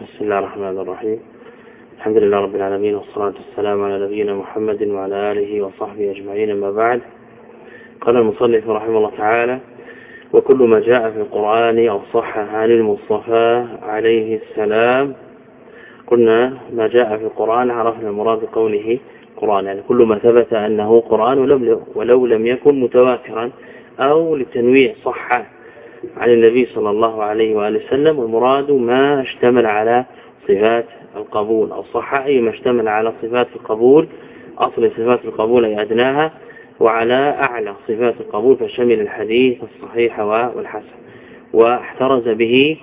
بسم الله الرحمن الرحيم. الحمد لله رب العالمين والصلاة والسلام على نبينا محمد وعلى آله وصحبه أجمعين ما بعد. قال المصنف رحمه الله تعالى وكل ما جاء في القرآن أو صح عن المصطفى عليه السلام. قلنا ما جاء في القرآن عرفنا المراد بقوله قرآن. يعني كل ما ثبت أنه قرآن ولو لم يكن متواترا أو للتنويع صح عن النبي صلى الله عليه وآله وسلم والمراد ما اشتمل على صفات القبول أو صح أي ما اشتمل على صفات القبول أصل صفات القبول أي أدناها وعلى أعلى صفات القبول فشمل الحديث الصحيح والحسن. واحترز به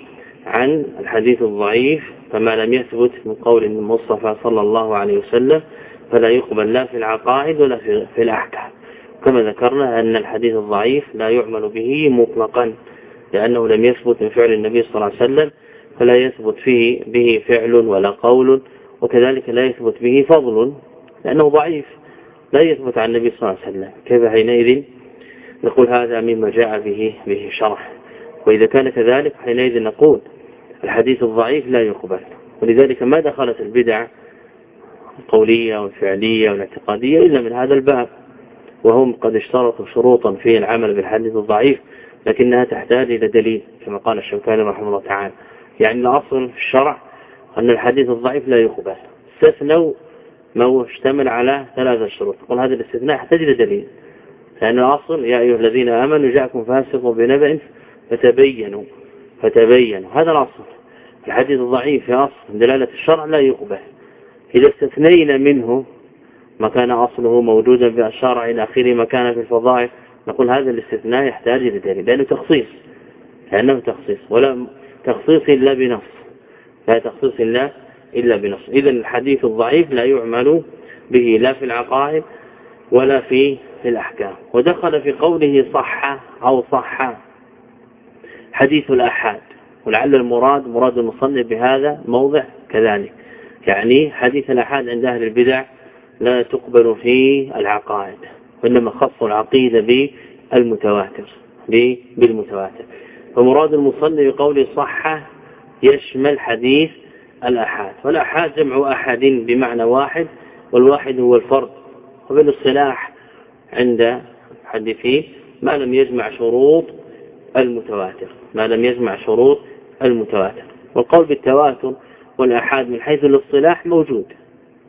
عن الحديث الضعيف فما لم يثبت من قول المصطفى صلى الله عليه وسلم فلا يقبل لا في العقائد ولا في الأحكام. كما ذكرنا أن الحديث الضعيف لا يعمل به مطلقا. لأنه لم يثبت من فعل النبي صلى الله عليه وسلم فلا يثبت فيه به فعل ولا قول وكذلك لا يثبت به فضل لأنه ضعيف لا يثبت عن النبي صلى الله عليه وسلم. كيف حينئذ؟ نقول هذا مما جاء به به شرح. وإذا كان كذلك حينئذ نقول الحديث الضعيف لا يقبل. ولذلك ما دخلت البدع القولية والفعلية والاعتقادية إلا من هذا الباب. وهم قد اشترطوا شروطا في العمل بالحديث الضعيف لكنها تحتاج إلى دليل كما قال الشوكاني رحمه الله تعالى. يعني الأصل في الشرع أن الحديث الضعيف لا يقبل استثنوا ما اشتمل على ثلاثة شروط. قل هذا الاستثناء يحتاج إلى دليل. لأن الأصل يا أيها الذين آمنوا جاءكم فاسق بنبأ فتبينوا فتبينوا. هذا الأصل. الحديث الضعيف في أصل دلالة الشرع لا يقبل إذا استثنينا منه ما كان أصله موجودا في الشرع إلى آخره ما كان في الفضائل نقول هذا الاستثناء يحتاج إلى دليل لأنه تخصيص لأنه تخصيص ولا تخصيص إلا بنص لا تخصيص إلا إلا بنص. إذا الحديث الضعيف لا يعمل به لا في العقائد ولا في الأحكام. ودخل في قوله صح أو صح حديث الأحاد ولعل المراد مراد المصنف بهذا موضع كذلك. يعني حديث الأحاد عند أهل البدع لا تقبل في العقائد. وإنما خصوا العقيدة بالمتواتر بالمتواتر. فمراد المصنف بقوله صح يشمل حديث الأحاد. والأحاد جمع أحد بمعنى واحد والواحد هو الفرد. وبالاصطلاح عند حديثين ما لم يجمع شروط المتواتر ما لم يجمع شروط المتواتر. والقول بالتواتر والأحاد من حيث الاصطلاح موجود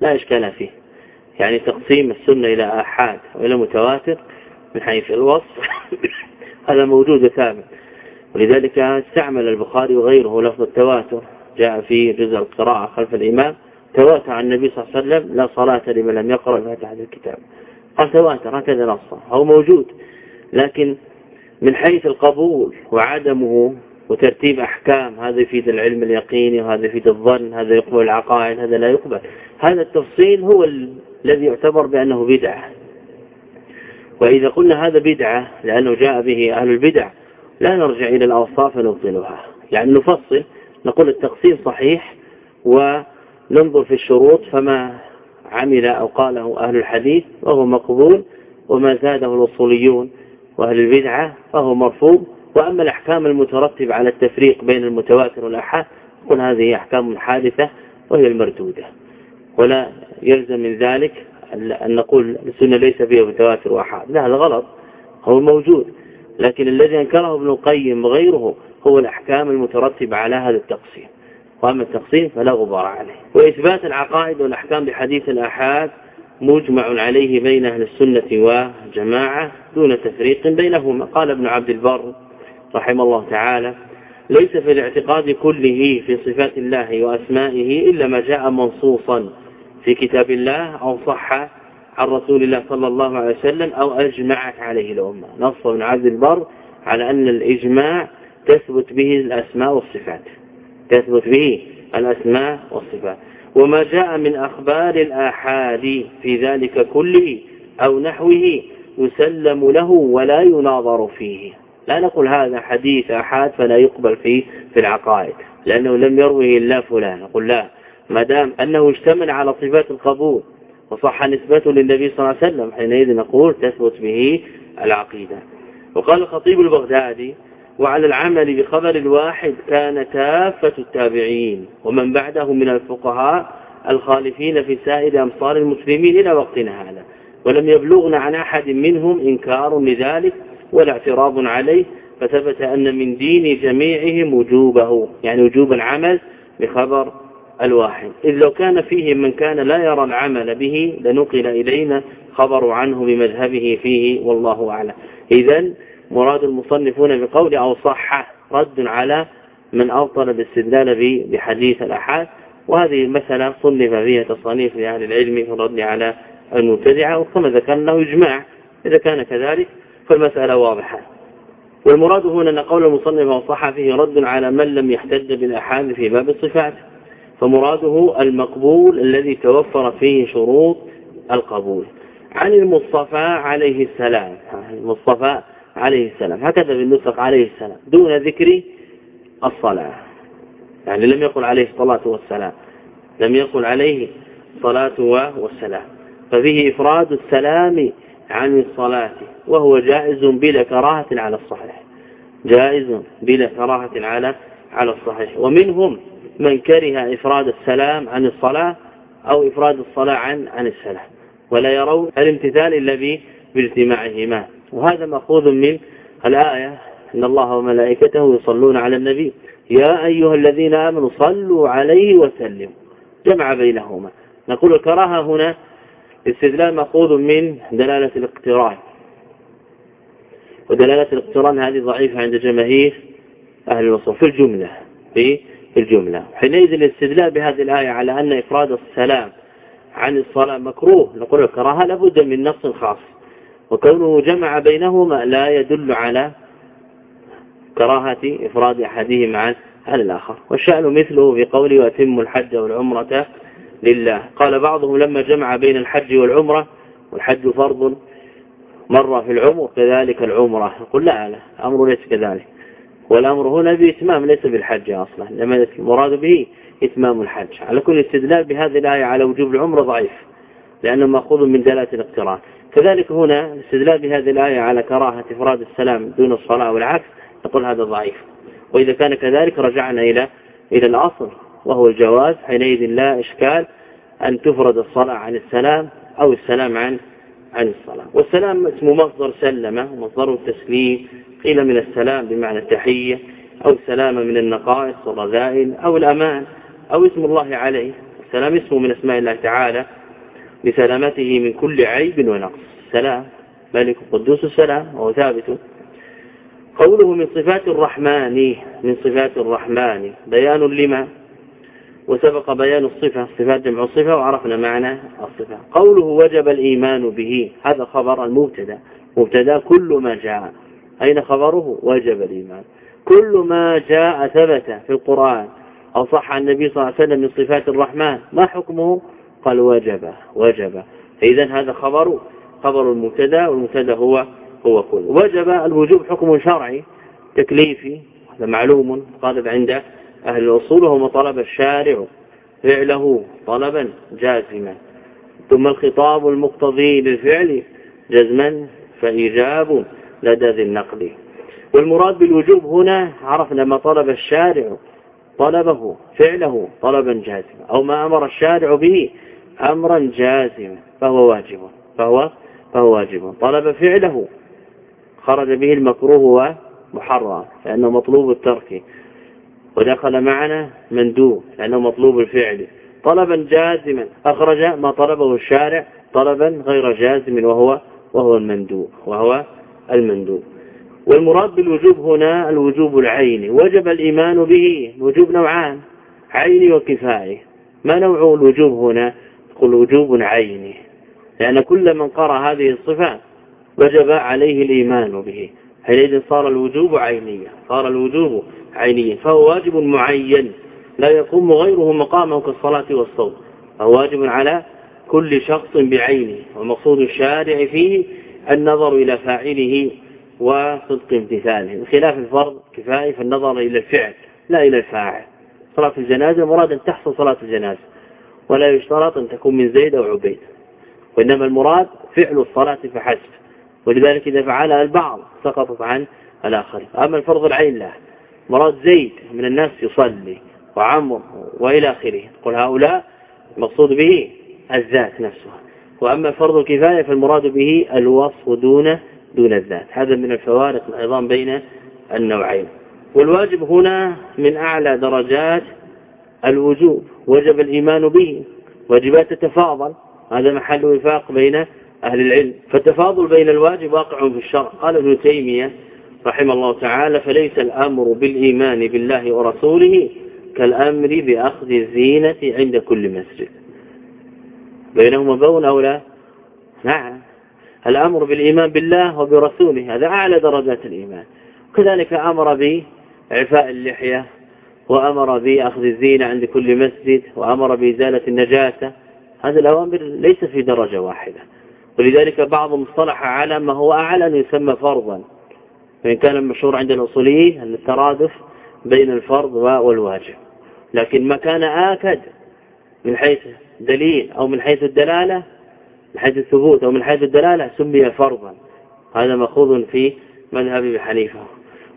لا إشكال فيه. يعني تقسيم السنة إلى أحاد وإلى متواتر من حيث الوصف. هذا موجود ثابت. ولذلك استعمل البخاري وغيره لفظ التواتر. جاء في جزء القراءة خلف الإمام. تواتر عن النبي صلى الله عليه وسلم لا صلاة لمن لم يقرأ فاتحة الكتاب. قال تواتر هكذا نصه هو موجود لكن من حيث القبول وعدمه وترتيب أحكام هذا يفيد العلم اليقيني وهذا يفيد الظن هذا يقبل العقائد هذا لا يقبل. هذا التفصيل هو الذي يعتبر بأنه بدعة. وإذا قلنا هذا بدعة لأنه جاء به أهل البدع لا نرجع إلى الأوصاف ونبطلها يعني نفصل نقول التقسيم صحيح وننظر في الشروط فما عمل أو قاله أهل الحديث وهو مقبول وما زاده الوصوليون وأهل البدعة فهو مرفوض. وأما الأحكام المترتبة على التفريق بين المتواتر والأحاد قل هذه أحكام حادثة وهي المردودة. ولا يلزم من ذلك أن نقول السنة ليس فيها متواتر وأحاد. لا هذا غلط. هو موجود. لكن الذي أنكره ابن القيم وغيره هو الأحكام المترتبة على هذا التقسيم. وأما التقسيم فلا غبار عليه. وإثبات العقائد والأحكام بحديث الأحاد مجمع عليه بين أهل السنة وجماعة دون تفريق بينهما. قال ابن عبد البر رحمه الله تعالى ليس في الاعتقاد كله في صفات الله وأسمائه إلا ما جاء منصوصا في كتاب الله أو صح عن رسول الله صلى الله عليه وسلم أو أجمعت عليه الأمة. نص ابن عبد البر على أن الإجماع تثبت به الأسماء والصفات. تثبت به الأسماء والصفات. وما جاء من أخبار الآحاد في ذلك كله أو نحوه يسلم له ولا يناظر فيه. لا نقول هذا حديث أحاد فلا يقبل فيه في العقائد لأنه لم يروه إلا فلان. نقول لا ما دام أنه اشتمل على صفات القبول وصح نسبته للنبي صلى الله عليه وسلم حينئذ نقول تثبت به العقيدة. وقال الخطيب البغدادي وعلى العمل بخبر الواحد كان كافة التابعين ومن بعده من الفقهاء الخالفين في سائر أمصار المسلمين إلى وقتنا هذا ولم يبلغنا عن أحد منهم إنكار لذلك ولا اعتراض عليه فثبت أن من دين جميعهم وجوبه يعني وجوب العمل بخبر الواحد. إذ لو كان فيه من كان لا يرى العمل به لنقل إلينا خبر عنه بمذهبه فيه والله أعلم. إذا مراد المصنفون بقول أو صح رد على من أبطل باستدلال بحديث الأحاد. وهذه المسألة صنف فيها تصانيف لأهل العلم في الرد على المبتدعة وكما ذكرنا إجماع. إذا كان كذلك فالمسألة واضحة. والمراد هنا أن قول المصنف وصح فيه رد على من لم يحتج بالأحاد في باب الصفات. فمراده المقبول الذي توفر فيه شروط القبول. عن المصطفى عليه السلام. المصطفى عليه السلام. هكذا بالنسخ عليه السلام. دون ذكر الصلاة. يعني لم يقل عليه الصلاة والسلام. لم يقل عليه الصلاة والسلام. ففيه إفراد السلام عن الصلاة. وهو جائز بلا كراهة على الصحيح. جائز بلا كراهة على على الصحيح. ومنهم من كره إفراد السلام عن الصلاة أو إفراد الصلاة عن عن السلام ولا يرون الامتثال إلا باجتماعهما. وهذا مأخوذ من الآية إن الله وملائكته يصلون على النبي يا أيها الذين آمنوا صلوا عليه وسلموا جمع بينهما. نقول الكراهة هنا استدلال مأخوذ من دلالة الاقتران. ودلالة الاقتران هذه ضعيفة عند جماهير أهل الوصف في الجملة في الجملة. حينئذ الاستدلال بهذه الآية على أن إفراد السلام عن الصلاة مكروه نقول الكراهة لابد من نص خاص. وكونه جمع بينهما لا يدل على كراهة إفراد أحدهما عن الآخر. والشأن مثله في قوله وأتم الحج والعمرة لله قال بعضهم لما جمع بين الحج والعمرة والحج فرض مرة في العمر كذلك العمرة قل لا لا أمر ليس كذلك. والأمر هنا بإتمام ليس بالحج أصلا لما المراد به إتمام الحج. على كل استدلال بهذه الآية على وجوب العمرة ضعيف لأنه مأخوذ من دلالة الاقتران. كذلك هنا الاستدلال بهذه الآية على كراهة إفراد السلام دون الصلاة والعكس نقول هذا ضعيف. وإذا كان كذلك رجعنا إلى إلى الأصل وهو الجواز حينئذ لا إشكال أن تفرد الصلاة عن السلام أو السلام عن عن الصلاة. والسلام اسم مصدر سلم ومصدره التسليم قيل من السلام بمعنى التحية أو السلام من النقائص والرذائل أو الأمان أو اسم الله عليه. السلام اسمه من أسماء الله تعالى لسلامته من كل عيب ونقص. سلام ملك قدوس السلام وهو ثابت. قوله من صفات الرحمن من صفات الرحمن بيان لما؟ وسبق بيان الصفة صفات جمع الصفة وعرفنا معنى الصفة. قوله وجب الإيمان به هذا خبر المبتدأ. مبتدأ كل ما جاء. أين خبره؟ وجب الإيمان. كل ما جاء ثبت في القرآن أو صح عن النبي صلى الله عليه وسلم من صفات الرحمن. ما حكمه؟ قال وجب وجب. فإذا هذا خبر خبر المبتدا والمبتدا هو هو كل وجب الوجوب حكم شرعي تكليفي هذا معلوم قال عند أهل الأصول وهو طلب الشارع فعله طلبا جازما. ثم الخطاب المقتضي للفعل جزما فإيجاب. لدى ذي النقل والمراد بالوجوب هنا عرفنا ما طلب الشارع طلبه فعله طلبا جازما أو ما أمر الشارع به أمرا جازما فهو واجب فهو فهو واجب. طلب فعله خرج به المكروه ومحرم لأنه مطلوب الترك. ودخل معنا مندوب لأنه مطلوب الفعل. طلبا جازما أخرج ما طلبه الشارع طلبا غير جازم وهو وهو المندوب وهو المندوب. والمراد بالوجوب هنا الوجوب العيني وجب الإيمان به. الوجوب نوعان عيني وكفائي. ما نوع الوجوب هنا؟ قل وجوب عيني. لأن كل من قرأ هذه الصفات وجب عليه الإيمان به. حينئذ صار الوجوب عينيا صار الوجوب عينيا فهو واجب معين. لا يقوم غيره مقامه كالصلاة والصوم. فهو واجب على كل شخص بعينه. ومقصود الشارع فيه النظر إلى فاعله وصدق امتثاله. بخلاف الفرض كفاية فالنظر إلى الفعل لا إلى الفاعل. صلاة الجنازة مراد أن تحصل صلاة الجنازة ولا يشترط أن تكون من زيد أو عبيد. وإنما المراد فعل الصلاة فحسب ولذلك إذا فعلها البعض سقطت عن الآخر. أما الفرض العين لا مراد زيد من الناس يصلي وعمر وإلى آخره. قل هؤلاء المقصود به الذات نفسها. وأما فرض الكفاية فالمراد به الوصف دون دون الذات. هذا من الفوارق العظام بين النوعين. والواجب هنا من أعلى درجات الوجوب. وجب الإيمان به. واجبات تتفاضل هذا محل وفاق بين أهل العلم. فالتفاضل بين الواجب واقع في الشرع. قال ابن تيمية رحمه الله تعالى فليس الأمر بالإيمان بالله ورسوله كالأمر بأخذ الزينة عند كل مسجد. بينهما بون أو لا؟ نعم. الأمر بالإيمان بالله وبرسوله هذا أعلى درجات الإيمان. كذلك أمر بإعفاء اللحية وأمر بأخذ الزينة عند كل مسجد وأمر بإزالة النجاسة. هذه الأوامر ليس في درجة واحدة. ولذلك بعضهم اصطلح على ما هو أعلى أن يسمى فرضا. فإن كان المشهور عند الأصوليين أن الترادف بين الفرض والواجب. لكن ما كان آكد من حيث دليل أو من حيث الدلالة من حيث الثبوت أو من حيث الدلالة سمي فرضا. هذا مأخوذ في مذهب أبي حنيفة.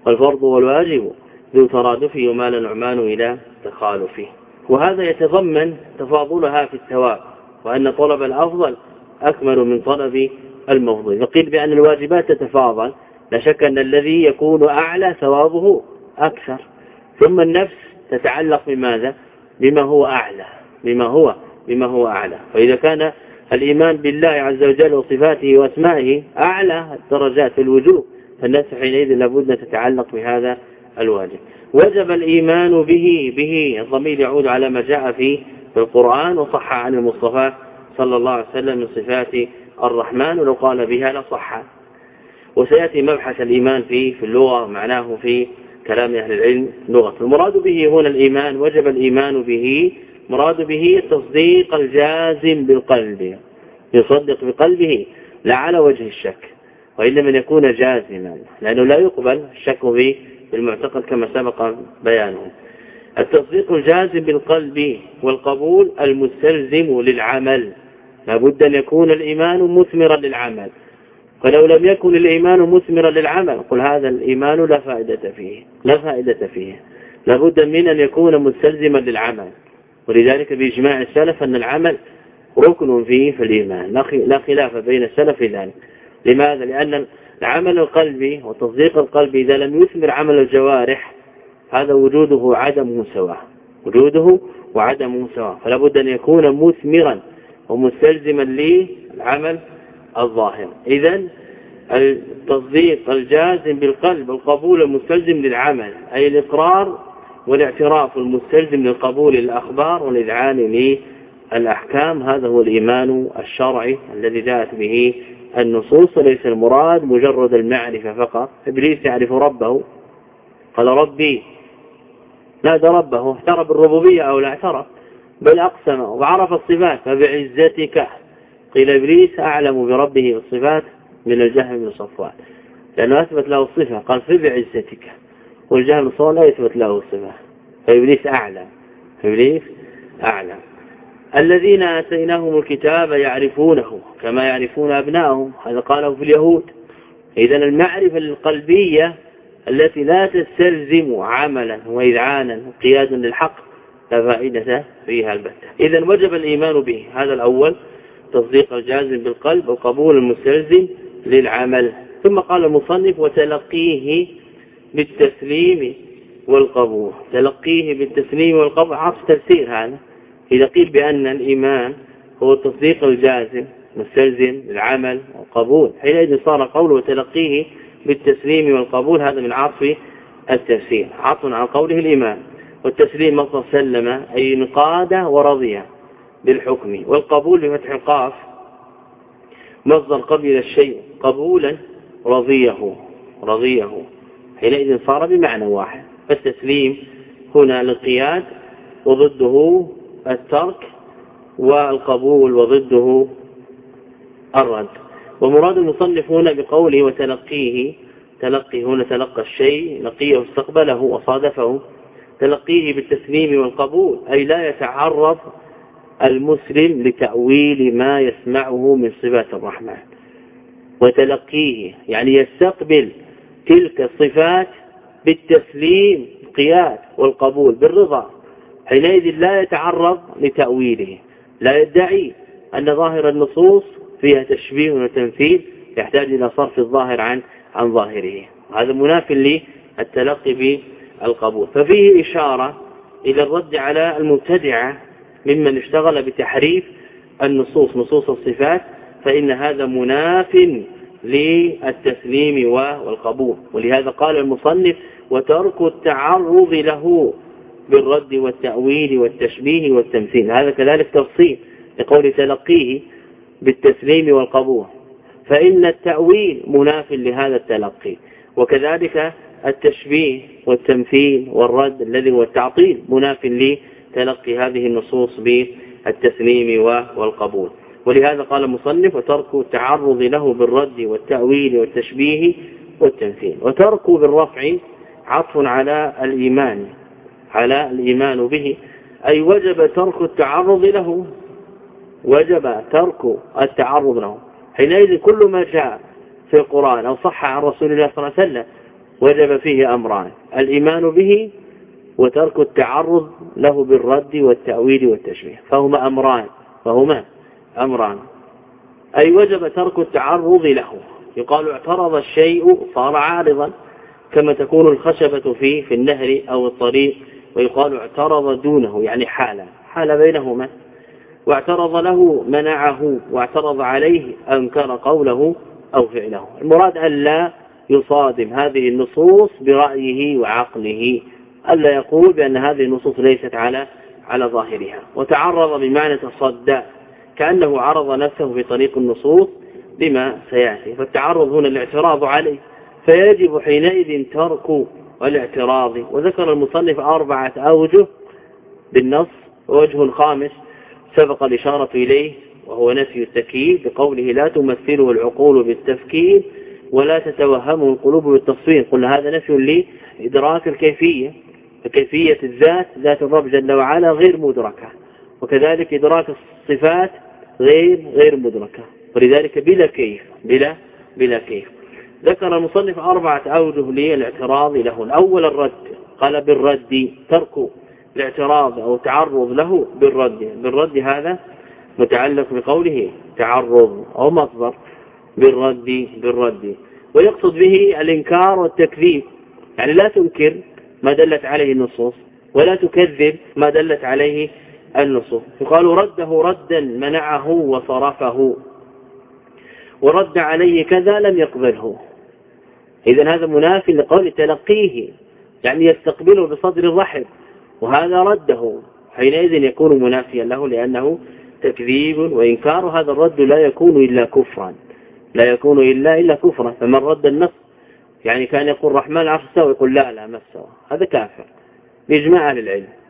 والفرض والواجب ذو ترادفه ومال نعمان إلى تخالفه. وهذا يتضمن تفاضلها في الثواب وأن طلب الأفضل أكمل من طلب المفضل. وقيل بأن الواجبات تتفاضل لا شك أن الذي يكون أعلى ثوابه أكثر. ثم النفس تتعلق بماذا؟ بما هو أعلى بما هو بما هو أعلى. فإذا كان الإيمان بالله عز وجل وصفاته وأسمائه أعلى درجات الوجوب فالنفس حينئذ لابد أن تتعلق بهذا الواجب. وجب الإيمان به به الضمير يعود على ما جاء في القرآن وصح عن المصطفى صلى الله عليه وسلم من صفات الرحمن ولو قال بها لصح وسيأتي مبحث الإيمان فيه في اللغة معناه في كلام أهل العلم لغة. المراد به هنا الإيمان وجب الإيمان به مراد به التصديق الجازم بالقلب. يصدق بقلبه لا على وجه الشك وإلا من يكون جازما لأنه لا يقبل الشك به بالمعتقد كما سبق بيانه. التصديق الجازم بالقلب والقبول المستلزم للعمل. لابد أن يكون الإيمان مثمرا للعمل. فلو لم يكن الإيمان مثمرا للعمل قل هذا الإيمان لا فائدة فيه لا فائدة فيه. لابد من أن يكون مستلزما للعمل. ولذلك بإجماع السلف أن العمل ركن فيه في الإيمان. لا خلاف بين السلف في ذلك. لماذا؟ لأن العمل القلبي وتصديق القلب إذا لم يثمر عمل الجوارح هذا وجوده عدم سواء وجوده وعدم سواء فلا بد أن يكون مثمرا ومستلزما للعمل الظاهر. إذا التصديق الجازم بالقلب القبول المستلزم للعمل أي الإقرار والاعتراف المستلزم للقبول الأخبار والإذعان للأحكام. هذا هو الإيمان الشرعي الذي جاءت به النصوص. وليس المراد مجرد المعرفة فقط. إبليس يعرف ربه. قال ربي نادى ربه. اعترف بالربوبية أو لا اعترف. بل أقسم وعرف الصفات فبعزتك. قيل إبليس أعلم بربه بالصفات من الجهل من صفوان. لأنه أثبت له الصفة. قال فبعزتك. والجهل صفوان لا يثبت له الصفة فإبليس أعلم فإبليس أعلم. الذين آتيناهم الكتاب يعرفونه كما يعرفون أبنائهم هذا قاله في اليهود. إذا المعرفة القلبية التي لا تستلزم عملا وإذعانا وقيادا للحق لا فائدة فيها البتة. إذا وجب الإيمان به هذا الأول تصديق الجازم بالقلب وقبول المستلزم للعمل. ثم قال المصنف وتلقيه بالتسليم والقبول. تلقيه بالتسليم والقبول. عطف تفسير هذا؟ إذا قيل بأن الإيمان هو التصديق الجازم مستلزم للعمل والقبول. حينئذ صار قوله وتلقيه بالتسليم والقبول هذا من عطف التفسير. عطف عن قوله الإيمان. والتسليم مصدر سلم أي انقاد ورضي بالحكم. والقبول بفتح القاف مصدر قبل الشيء قبولا رضيه رضيه. حينئذ صار بمعنى واحد. فالتسليم هنا الانقياد وضده الترك والقبول وضده الرد. ومراد المصنف هنا بقوله وتلقيه تلقي هنا تلقى الشيء لقيه واستقبله وصادفه. تلقيه بالتسليم والقبول أي لا يتعرض المسلم لتأويل ما يسمعه من صفات الرحمن. وتلقيه يعني يستقبل تلك الصفات بالتسليم القياد والقبول بالرضا. حينئذ لا يتعرض لتأويله. لا يدعي أن ظاهر النصوص فيها تشبيه وتمثيل يحتاج إلى صرف الظاهر عن عن ظاهره. هذا مناف للتلقي بالقبول. ففيه إشارة إلى الرد على المبتدعة ممن اشتغل بتحريف النصوص نصوص الصفات فإن هذا مناف للتسليم والقبول. ولهذا قال المصنف وترك التعرض له بالرد والتأويل والتشبيه والتمثيل. هذا كذلك تفصيل لقول تلقيه بالتسليم والقبول. فإن التأويل مناف لهذا التلقي. وكذلك التشبيه والتمثيل والرد الذي هو التعطيل مناف لتلقي هذه النصوص بالتسليم والقبول. ولهذا قال المصنف وترك التعرض له بالرد والتأويل والتشبيه والتمثيل. وترك بالرفع عطف على الإيمان على الإيمان به. أي وجب ترك التعرض له وجب ترك التعرض له. حينئذ كل ما جاء في القرآن أو صح عن رسول الله صلى الله عليه وسلم وجب فيه أمران الإيمان به وترك التعرض له بالرد والتأويل والتشبيه. فهما أمران فهما أمران. أي وجب ترك التعرض له. يقال اعترض الشيء صار عارضا كما تكون الخشبة فيه في النهر أو الطريق ويقال اعترض دونه يعني حال. حال بينهما. واعترض له منعه واعترض عليه أنكر قوله أو فعله. المراد أن لا يصادم هذه النصوص برأيه وعقله. ألا يقول بأن هذه النصوص ليست على على ظاهرها. وتعرض بمعنى تصدى. كأنه عرض نفسه في طريق النصوص بما سيأتي فالتعرض هنا الاعتراض عليه فيجب حينئذ ترك الاعتراض. وذكر المصنف أربعة أوجه بالنص ووجه خامس سبق الإشارة إليه وهو نفي التكييف بقوله لا تمثله العقول بالتفكير ولا تتوهمه القلوب بالتصوير قلنا هذا نفي لإدراك الكيفية فكيفية الذات ذات الرب جل وعلا غير مدركة. وكذلك إدراك الصفات غير غير مدركة. ولذلك بلا كيف بلا بلا كيف. ذكر المصنف أربعة أوجه للاعتراض له. الأول الرد قال بالرد ترك الاعتراض أو تعرض له بالرد. بالرد هذا متعلق بقوله تعرض أو مصدر. بالرد بالرد. ويقصد به الإنكار والتكذيب. يعني لا تنكر ما دلت عليه النصوص ولا تكذب ما دلت عليه النصوص. يقال رده ردا منعه وصرفه. ورد عليه كذا لم يقبله. إذا هذا منافي لقول تلقيه يعني يستقبله بصدر الرحم. وهذا رده. حينئذ يكون منافيا له لأنه تكذيب وإنكار. هذا الرد لا يكون إلا كفرا. لا يكون إلا إلا كفرا. فمن رد النص يعني كان يقول الرحمن عرش استوى يقول لا لا استوى هذا كافر. بإجماع أهل العلم.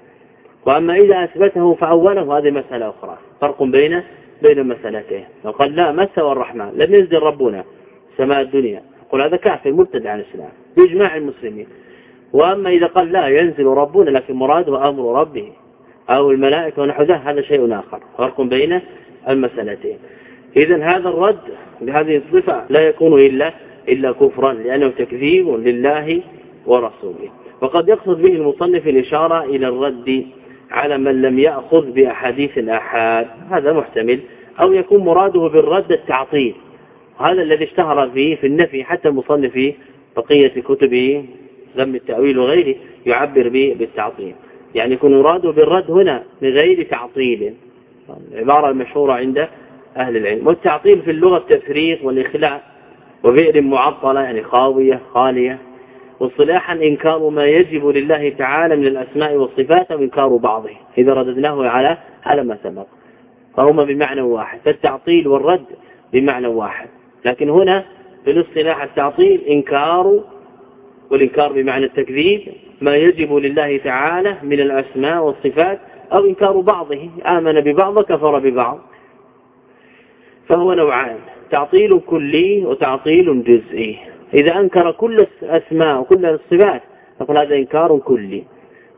وأما إذا أثبته فأوله هذه مسألة أخرى. فرق بين بين المسألتين. لو قال لا ما استوى الرحمن؟ لم ينزل ربنا سماء الدنيا. يقول هذا كافر مرتد عن الإسلام بإجماع المسلمين. وأما إذا قال لا ينزل ربنا لكن مراده أمر ربه أو الملائكة ونحو ذلك هذا شيء آخر. فرق بين المسألتين. إذا هذا الرد بهذه الصفة لا يكون إلا إلا كفرا لأنه تكذيب لله ورسوله. وقد يقصد به المصنف الإشارة إلى الرد على من لم يأخذ بأحاديث الآحاد هذا محتمل أو يكون مراده بالرد التعطيل. هذا الذي اشتهر فيه في النفي حتى المصنف في بقية كتبه ذم التأويل وغيره يعبر به بالتعطيل. يعني يكون مراده بالرد هنا بغير تعطيل. العبارة المشهورة عند أهل العلم. والتعطيل في اللغة التفريق والإخلاء وبئر معطلة يعني خاوية خالية. واصطلاحا إنكار ما يجب لله تعالى من الأسماء والصفات وإنكار بعضه. إذا رددناه على على ما سبق. فهما بمعنى واحد. فالتعطيل والرد بمعنى واحد. لكن هنا في الاصطلاح التعطيل إنكار والإنكار بمعنى التكذيب ما يجب لله تعالى من الأسماء والصفات أو إنكار بعضه. آمن ببعض كفر ببعض. فهو نوعان. تعطيل كلي وتعطيل جزئي. إذا أنكر كل الأسماء وكل الصفات نقول هذا إنكار كلي.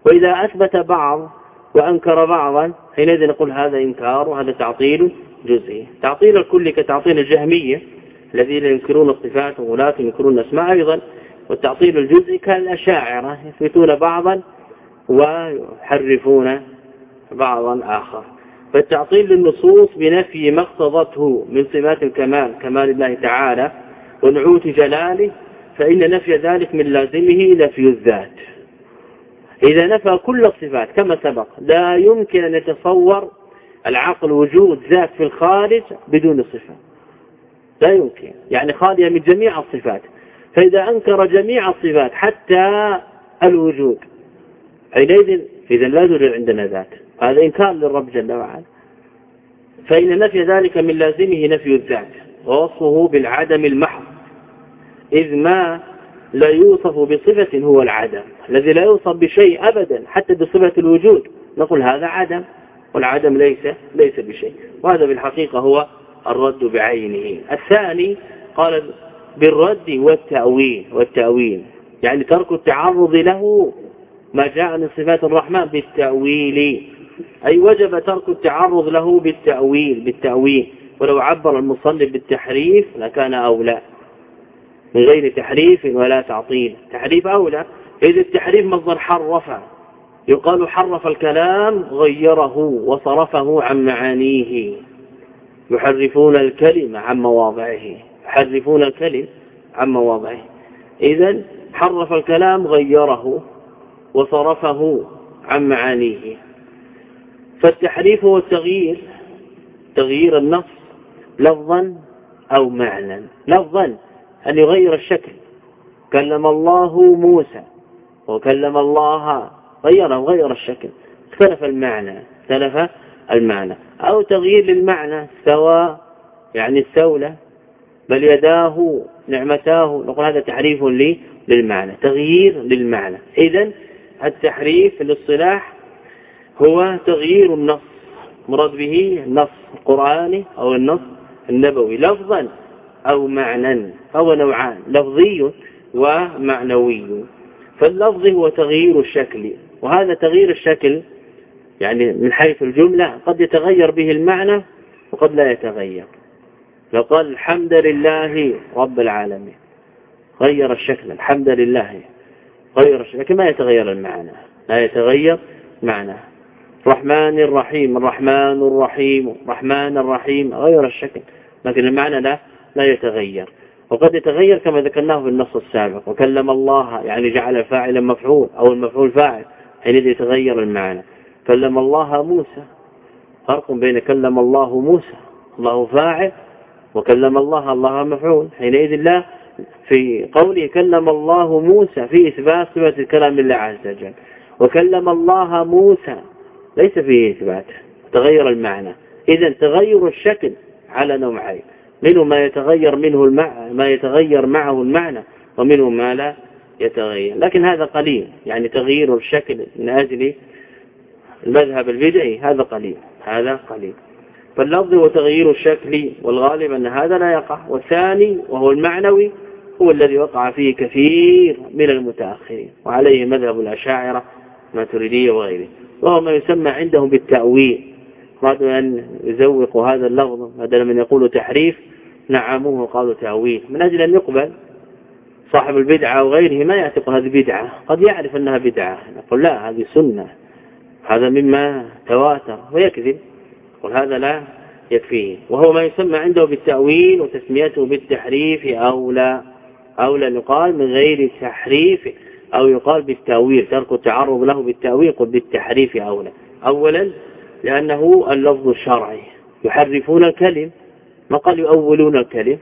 وإذا أثبت بعض وأنكر بعضا حينئذ نقول هذا إنكار وهذا تعطيل جزئي. تعطيل الكل كتعطيل الجهمية الذين ينكرون الصفات وغلاة ينكرون الأسماء أيضا. والتعطيل الجزئي كالأشاعرة يثبتون بعضا ويحرفون بعضا آخر. فالتعطيل للنصوص بنفي ما اقتضته من صفات الكمال كمال الله تعالى. ونعوت جلاله فإن نفي ذلك من لازمه نفي الذات. إذا نفى كل الصفات كما سبق لا يمكن أن يتصور العقل وجود ذات في الخارج بدون صفة. لا يمكن. يعني خالية من جميع الصفات. فإذا أنكر جميع الصفات حتى الوجود حينئذ إذا لا توجد عندنا ذات. هذا إنكار للرب جل وعلا. فإن نفي ذلك من لازمه نفي الذات ووصفه بالعدم المحض. إذ ما لا يوصف بصفة هو العدم الذي لا يوصف بشيء أبدا حتى بصفة الوجود. نقول هذا عدم والعدم ليس ليس بشيء. وهذا بالحقيقة هو الرد بعينه. الثاني قال بالرد والتأويل والتأويل يعني ترك التعرض له ما جاء من صفات الرحمن بالتأويل. أي وجب ترك التعرض له بالتأويل بالتأويل. ولو عبر المصنف بالتحريف لكان أولى. من غير تحريف ولا تعطيل. تحريف أولى. إذ التحريف مصدر حرف. يقال حرف الكلام غيره وصرفه عن معانيه. يحرفون الكلمة عن مواضعه. يحرفون الكلم عن مواضعه. إذا حرف الكلام غيره وصرفه عن معانيه. فالتحريف هو التغيير. تغيير النص لفظا أو معنى لفظا أن يغير الشكل. كلم الله موسى وكلم الله غيره غير الشكل. اختلف المعنى اختلف المعنى. أو تغيير للمعنى سواء يعني السولة بل يداه نعمتاه. نقول هذا تحريف لي للمعنى تغيير للمعنى. إذا التحريف الاصطلاح هو تغيير النص. مراد به النص القرآني أو النص النبوي. لفظا أو معنى فهو نوعان لفظي ومعنوي. فاللفظ هو تغيير الشكل وهذا تغيير الشكل يعني من حيث الجملة قد يتغير به المعنى وقد لا يتغير. فقال الحمد لله رب العالمين. غير الشكل الحمد لله. غير الشكل لكن ما يتغير المعنى لا يتغير معنى. الرحمن الرحيم الرحمن الرحيم الرحمن الرحيم غير الشكل. لكن المعنى لا لا يتغير. وقد يتغير كما ذكرناه في النص السابق. وكلم الله يعني جعل فاعلا مفعول أو المفعول فاعل حينئذ يتغير المعنى. كلم الله موسى. فرق بين كلم الله موسى الله فاعل وكلم الله الله مفعول. حينئذ لا في قوله كلم الله موسى في إثبات صفة الكلام لله عز وجل. وكلم الله موسى ليس فيه إثبات تغير المعنى. إذا تغير الشكل على نوعين. منه ما يتغير منه المعنى ما يتغير معه المعنى ومنه ما لا يتغير. لكن هذا قليل يعني تغيير الشكل من أجل المذهب البدعي هذا قليل هذا قليل. فاللفظ هو تغيير الشكل والغالب أن هذا لا يقع. والثاني وهو المعنوي هو الذي وقع فيه كثير من المتأخرين وعليه مذهب الأشاعرة تريدية وغيره. وهو ما يسمى عندهم بالتأويل. أرادوا أن يزوقوا هذا اللفظ بدل من يقولوا تحريف نعموه وقالوا تأويل. من أجل أن يقبل صاحب البدعة أو غيره ما يعتقد هذه بدعة. قد يعرف أنها بدعة. نقول لا هذه سنة. هذا مما تواتر ويكذب. وهذا لا يكفيه وهو ما يسمى عنده بالتأويل وتسميته بالتحريف أولى أولى يقال من غير تحريف أو يقال بالتأويل. ترك التعرض له بالتأويل قل بالتحريف أولى أولا لأنه اللفظ الشرعي. يحرفون الكلم ما قال يؤولون الكلم.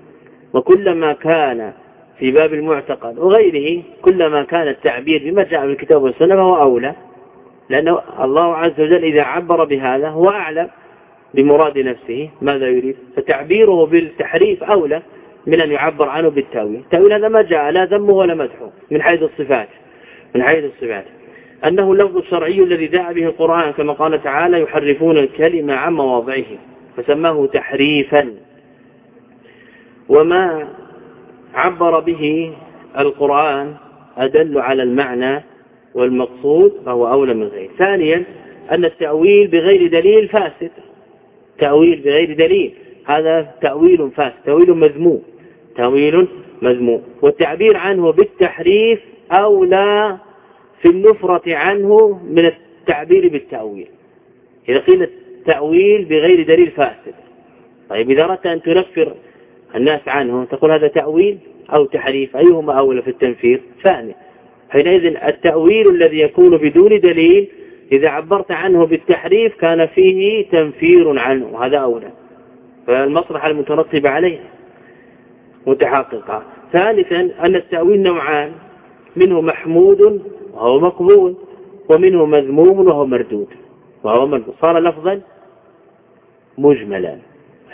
وكلما كان في باب المعتقد وغيره كلما كان التعبير بما جاء في الكتاب والسنة فهو أولى. لأن الله عز وجل إذا عبر بهذا هو أعلم بمراد نفسه. ماذا يريد؟ فتعبيره بالتحريف أولى من أن يعبر عنه بالتأويل. التاويل هذا ما جاء لا ذمه ولا مدحه من حيث الصفات. من حيث الصفات. أنه اللفظ الشرعي الذي جاء به القرآن كما قال تعالى يحرفون الكلمة عن مواضعه فسماه تحريفا. وما عبر به القرآن أدل على المعنى والمقصود فهو أولى من غيره ثانيا أن التأويل بغير دليل فاسد. تأويل بغير دليل. هذا تأويل فاسد تأويل مذموم تأويل مذموم. والتعبير عنه بالتحريف أولى في النفرة عنه من التعبير بالتأويل. إذا قيل التأويل بغير دليل فاسد. طيب إذا أردت أن تنفر الناس عنه تقول هذا تأويل أو تحريف أيهما أولى في التنفير؟ ثاني حينئذ التأويل الذي يكون بدون دليل إذا عبرت عنه بالتحريف كان فيه تنفير عنه وهذا أولى. فالمصلحة المترتبة عليه متحققة. ثالثا أن التأويل نوعان منه محمود وهو مقبول ومنه مذموم وهو مردود وهو مردود صار لفظا مجملا.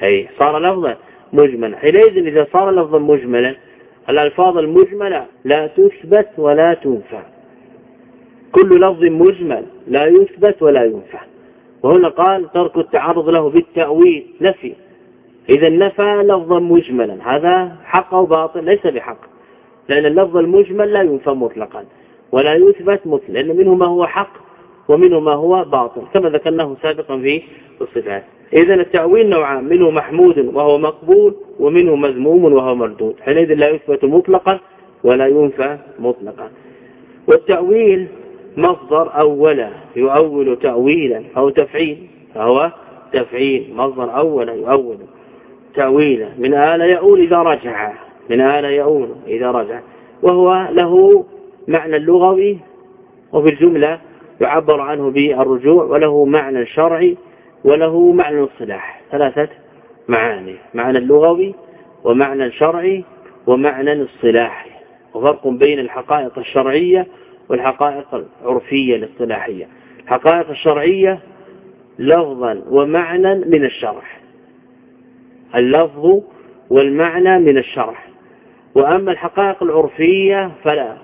أي صار لفظا مجملا. حينئذ إذا صار لفظا مجملا الألفاظ المجملة لا تثبت ولا تنفع. كل لفظ مجمل لا يثبت ولا ينفع. وهنا قال ترك التعرض له بالتأويل نفي. إذا نفى لفظا مجملا هذا حق أو باطل؟ ليس بحق. لأن اللفظ المجمل لا ينفى مطلقا ولا يثبت مطلقا لأن منه ما هو حق ومنه ما هو باطل كما ذكرناه سابقا في الصفات. إذا التأويل نوعان منه محمود وهو مقبول ومنه مذموم وهو مردود. حينئذ لا يثبت مطلقا ولا ينفى مطلقا. والتأويل مصدر أولا يؤول تأويلا أو تفعيل فهو تفعيل مصدر أولا يؤول تأويلا. من آل يؤول إذا رجع من آل يؤول إذا رجع. وهو له معنى اللغوي وفي الجملة يعبر عنه بالرجوع وله معنى شرعي وله معنى الصلاح ثلاثة معاني. معنى اللغوي ومعنى شرعي ومعنى الصلاحي وفرق بين الحقائق الشرعية والحقائق العرفية الاصطلاحية. الحقائق الشرعية لفظا ومعنى من الشرح اللفظ والمعنى من الشرح وأما الحقائق العرفية فلا.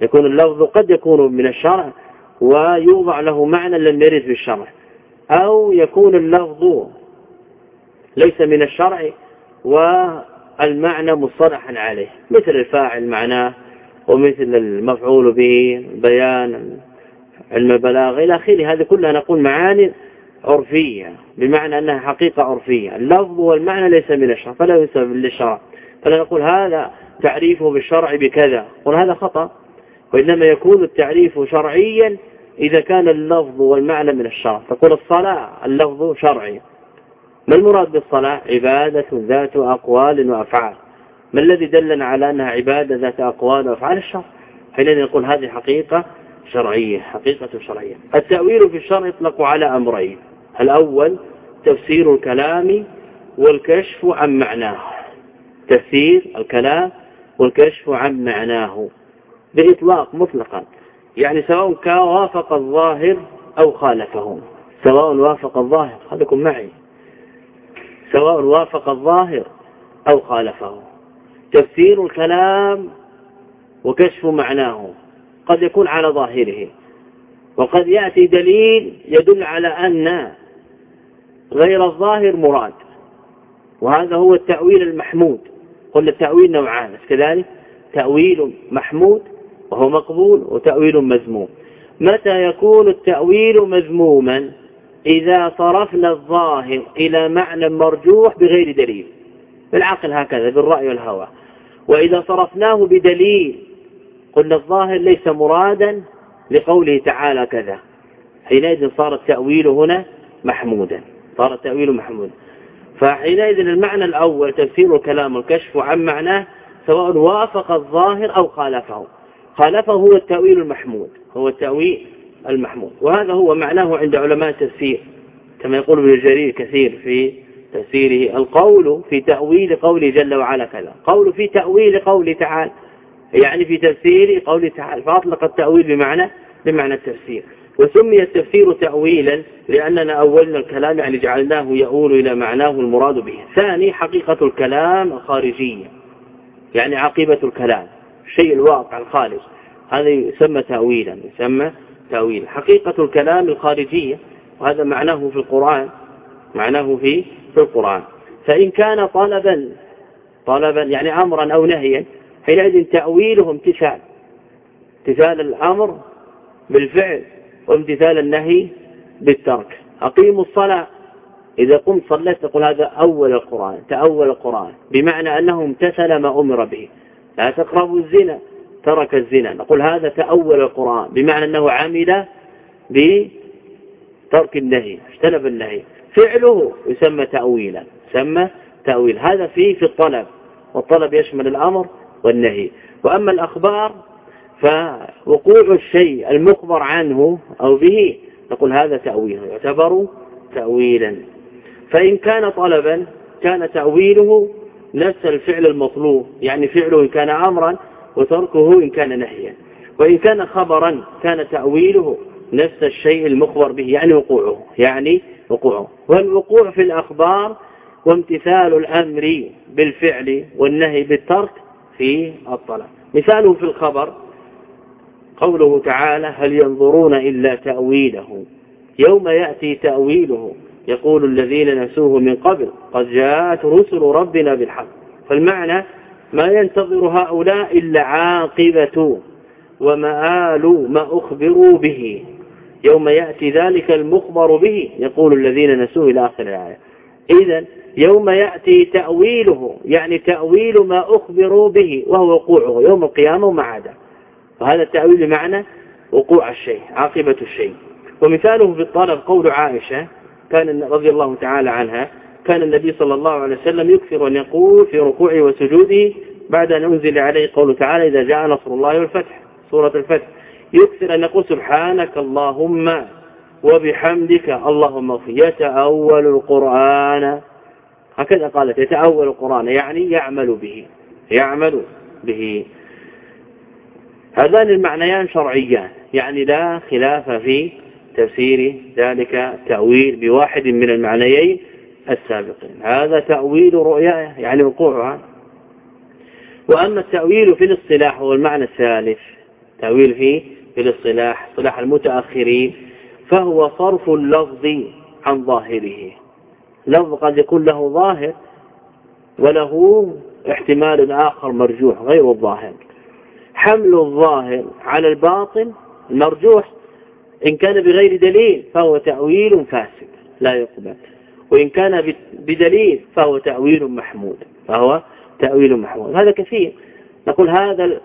يكون اللفظ قد يكون من الشرع ويوضع له معنى لم يرد في الشرع أو يكون اللفظ ليس من الشرع والمعنى مصطلحا عليه مثل الفاعل معناه ومثل المفعول به بيان علم البلاغة إلى آخره. هذه كلها نقول معاني عرفية بمعنى أنها حقيقة عرفية. اللفظ والمعنى ليس من الشرع فلا ينسب للشرع. فلا نقول هذا تعريفه بالشرع بكذا وهذا خطأ. وإنما يكون التعريف شرعيا إذا كان اللفظ والمعنى من الشرع. تقول الصلاة اللفظ شرعي. ما المراد بالصلاة؟ عبادة ذات أقوال وأفعال. ما الذي دلنا على أنها عبادة ذات أقوال وأفعال؟ الشرع. حينئذ نقول هذه حقيقة شرعية حقيقة شرعية. التأويل في الشرع يطلق على أمرين. الأول تفسير الكلام والكشف عن معناه. تفسير الكلام والكشف عن معناه. بإطلاق مطلقا. يعني سواء كان وافق الظاهر أو خالفه. سواء وافق الظاهر خليكم معي. سواء وافق الظاهر أو خالفه. تفسير الكلام وكشف معناه قد يكون على ظاهره. وقد يأتي دليل يدل على أن غير الظاهر مراد. وهذا هو التأويل المحمود. قلنا التأويل نوعان كذلك؟ تأويل محمود وهو مقبول وتأويل مذموم. متى يكون التأويل مذموما؟ إذا صرفنا الظاهر إلى معنى مرجوح بغير دليل. بالعقل هكذا بالرأي والهوى. وإذا صرفناه بدليل قلنا الظاهر ليس مرادا لقوله تعالى كذا. حينئذ صار التأويل هنا محمودا. صار التأويل محمودا. فحينئذ المعنى الأول تفسير الكلام والكشف عن معناه سواء وافق الظاهر أو خالفه. خالفه هو التأويل المحمود هو التأويل المحمود. وهذا هو معناه عند علماء التفسير كما يقول ابن جرير كثير في تفسيره القول في تأويل قوله جل وعلا كذا قول في تأويل قوله تعالى يعني في تفسير قوله تعالى فأطلق التأويل بمعنى بمعنى التفسير. وسمي التفسير تأويلا لأننا أولنا الكلام يعني جعلناه يؤول إلى معناه المراد به. ثاني حقيقة الكلام الخارجية يعني عقيبة الكلام. الشيء الواقع الخالص هذا يسمى تأويلا يسمى تأويل. حقيقة الكلام الخارجية وهذا معناه في القرآن معناه في في القرآن. فإن كان طلبا طلبا يعني أمرا أو نهيا حينئذ تأويله امتثال امتثال الأمر بالفعل وامتثال النهي بالترك. أقيموا الصلاة. إذا قمت صليت تقول هذا أول القرآن تأول القرآن. بمعنى أنه امتثل ما أمر به. لا تقربوا الزنا. ترك الزنا. نقول هذا تأول القرآن بمعنى أنه عمل بترك النهي اجتنب النهي. فعله يسمى تأويلا يسمى تأويل. هذا فيه في الطلب والطلب يشمل الأمر والنهي. وأما الأخبار فوقوع الشيء المخبر عنه أو به نقول هذا تأويل يعتبر تأويلا. فإن كان طلبا كان تأويله نفس الفعل المطلوب يعني فعله إن كان أمرا وتركه إن كان نهيا. وإن كان خبرا كان تأويله نفس الشيء المخبر به يعني وقوعه يعني وقوعه. والوقوع في الأخبار وامتثال الأمر بالفعل والنهي بالترك في الطلب. مثاله في الخبر قوله تعالى هل ينظرون إلا تأويله؟ يوم يأتي تأويله. يقول الذين نسوه من قبل قد جاءت رسل ربنا بالحق. فالمعنى ما ينتظر هؤلاء إلا عاقبة ومآل ما أخبروا به. يوم يأتي ذلك المخبر به يقول الذين نسوه إلى آخر الآية. إذا يوم يأتي تأويله يعني تأويل ما أخبروا به وهو وقوعه يوم القيامة وما عدا. وهذا التأويل بمعنى وقوع الشيء عاقبة الشيء. ومثاله في الطلب قول عائشة كان رضي الله تعالى عنها كان النبي صلى الله عليه وسلم يكثر أن يقول في ركوعه وسجوده بعد أن أنزل عليه قوله تعالى إذا جاء نصر الله والفتح سورة الفتح. يكثر أن يقول سبحانك اللهم وبحمدك اللهم اغفر يتأول القرآن. هكذا قالت يتأول القرآن يعني يعمل به يعمل به. هذان المعنيان شرعيان يعني لا خلاف في تفسير ذلك تأويل بواحد من المعنيين السابقين. هذا تأويل رؤيا يعني وقوعها وأما التأويل في الاصطلاح هو المعنى الثالث. تأويل فيه في الاصطلاح اصطلاح المتأخرين. فهو صرف اللفظ عن ظاهره. لفظ قد يكون له ظاهر وله احتمال آخر مرجوح غير الظاهر. حمل الظاهر على الباطن المرجوح إن كان بغير دليل فهو تأويل فاسد لا يقبل. وإن كان بدليل فهو تأويل محمود فهو تأويل محمود. هذا كثير. نقول هذا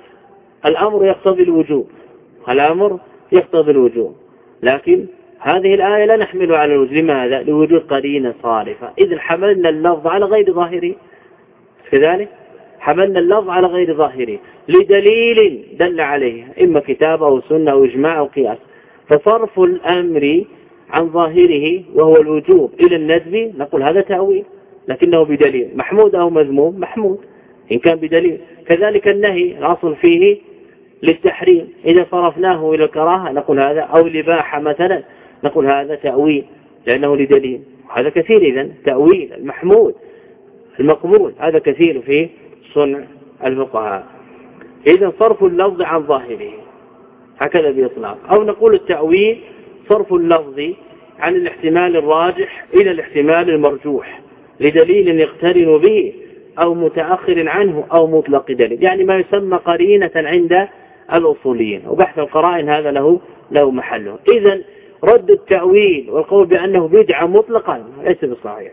الأمر يقتضي الوجوب. الأمر يقتضي الوجوب. لكن هذه الآية لا نحملها على الوجوب. لماذا؟ لوجود قرينة صارفة. إذ حملنا اللفظ على غير ظاهره كذلك حملنا اللفظ على غير ظاهره لدليل دل عليه. إما كتاب أو سنة أو إجماع أو قياس. فصرف الأمر عن ظاهره وهو الوجوب إلى الندب نقول هذا تأويل لكنه بدليل محمود أو مذموم؟ محمود إن كان بدليل. كذلك النهي الأصل فيه للتحريم إذا صرفناه إلى الكراهة نقول هذا أو الإباحة مثلا نقول هذا تأويل لأنه لدليل. هذا كثير إذا تأويل المحمود المقبول هذا كثير في صنع الفقهاء. إذا صرف اللفظ عن ظاهره. هكذا بإطلاق. أو نقول التأويل صرف اللفظ عن الاحتمال الراجح إلى الاحتمال المرجوح لدليل يقترن به أو متأخر عنه أو مطلق دليل. يعني ما يسمى قرينة عند الأصوليين. وبحث القرائن هذا له له محله. إذا رد التأويل والقول بأنه بدعة مطلقا ليس بصحيح.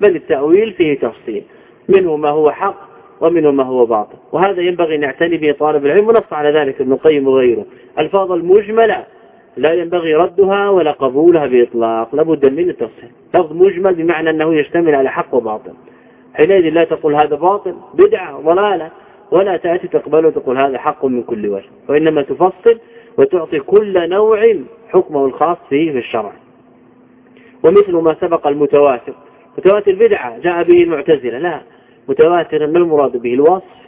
بل التأويل فيه تفصيل. منه ما هو حق ومنه ما هو باطل. وهذا ينبغي نعتني به طالب العلم. ونص على ذلك ابن القيم وغيره. الفاظ المجملة لا ينبغي ردها ولا قبولها بإطلاق لابد من التفصيل. لفظ مجمل بمعنى أنه يشتمل على حق وباطل. حينئذ لا تقول هذا باطل بدعة ضلالة ولا تأتي تقبله وتقول هذا حق من كل وجه. وإنما تفصل وتعطي كل نوع حكمه الخاص فيه في الشرع. ومثل ما سبق المتواتر. متواتر بدعة جاء به المعتزلة. لا متواتر ما المراد به؟ الوصف.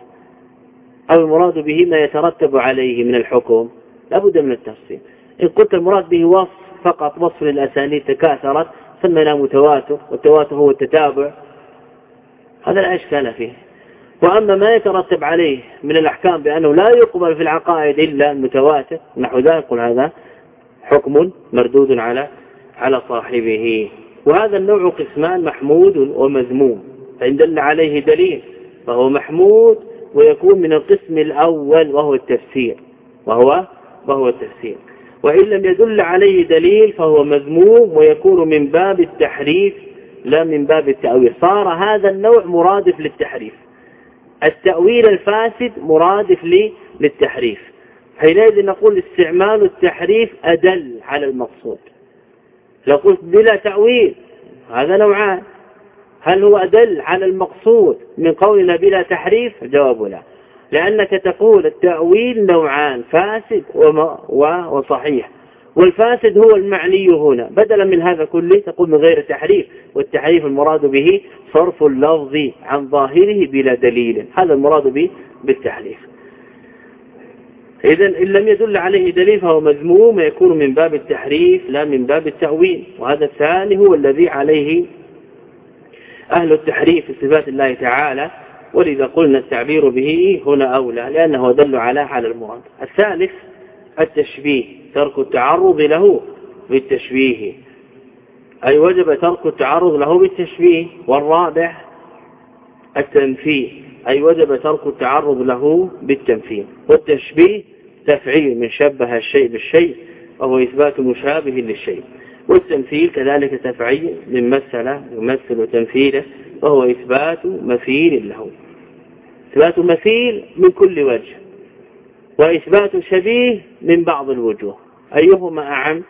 أو المراد به ما يترتب عليه من الحكم. لابد من التفصيل. إن قلت المراد به وصف فقط وصف للأسانيد تكاثرت سمينا متواتر والتواتر هو التتابع. هذا لا إشكال فيه. وأما ما يترتب عليه من الأحكام بأنه لا يقبل في العقائد إلا المتواتر نحو ذلك هذا حكم مردود على على صاحبه. وهذا النوع قسمان محمود ومذموم فإن دل عليه دليل فهو محمود ويكون من القسم الأول وهو التفسير وهو وهو التفسير وإن لم يدل عليه دليل فهو مذموم ويكون من باب التحريف لا من باب التأويل. صار هذا النوع مرادف للتحريف. التأويل الفاسد مرادف للتحريف. حينئذ نقول استعمال التحريف أدل على المقصود. لو قلت بلا تأويل هذا نوعان. هل هو أدل على المقصود من قولنا بلا تحريف؟ الجواب لا. لأنك تقول التأويل نوعان فاسد وصحيح. والفاسد هو المعني هنا. بدلا من هذا كله تقول من غير تحريف والتحريف المراد به صرف اللفظ عن ظاهره بلا دليل. هذا المراد به بالتحريف. إذا إن لم يدل عليه دليل فهو مذموم يكون من باب التحريف لا من باب التأويل. وهذا الثاني هو الذي عليه أهل التحريف في صفات الله تعالى. ولذا قلنا التعبير به هنا أولى لأنه دل على على المراد. الثالث التشبيه ترك التعرض له بالتشبيه. أي وجب ترك التعرض له بالتشبيه. والرابع التنفيه أي وجب ترك التعرض له بالتنفيه والتشبيه تفعيل من شبه الشيء بالشيء وهو إثبات مشابه للشيء. والتمثيل كذلك تفعيل من مثل يمثل تمثيله وهو إثبات مثيل له. إثبات مثيل من كل وجه وإثبات شبيه من بعض الوجوه. أيهما أعم؟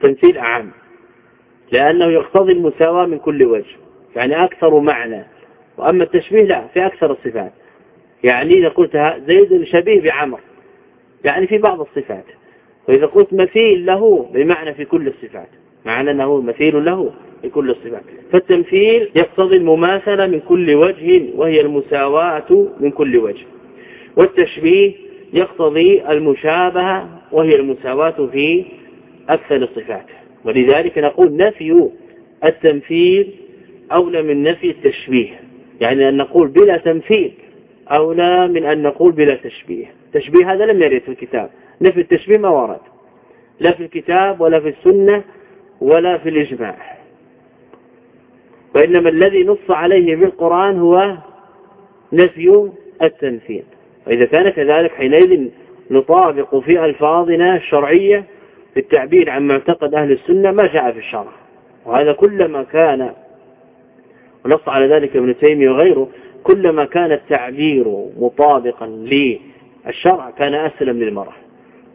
تمثيل أعم لأنه يقتضي المساواة من كل وجه يعني أكثر معنى وأما التشبيه لا في أكثر الصفات. يعني إذا قلت زيد شبيه بعمر يعني في بعض الصفات. وإذا قلت مثيل له بمعنى في كل الصفات. معنى أنه مثيل له في كل الصفات. فالتمثيل يقتضي المماثلة من كل وجه وهي المساواة من كل وجه. والتشبيه يقتضي المشابهة وهي المساواة في أكثر الصفات. ولذلك نقول نفي التمثيل أولى من نفي التشبيه. يعني أن نقول بلا تمثيل أولى من أن نقول بلا تشبيه. تشبيه هذا لم يرد في الكتاب. نفي التشبيه ما ورد. لا في الكتاب ولا في السنة ولا في الإجماع. وإنما الذي نص عليه في القرآن هو نفي التمثيل وإذا كان كذلك حينئذ نطابق في ألفاظنا الشرعية في التعبير عن معتقد أهل السنة ما جاء في الشرع. وهذا كلما كان ونص على ذلك ابن تيمية وغيره كلما كان التعبير مطابقا للشرع كان أسلم للمرأة.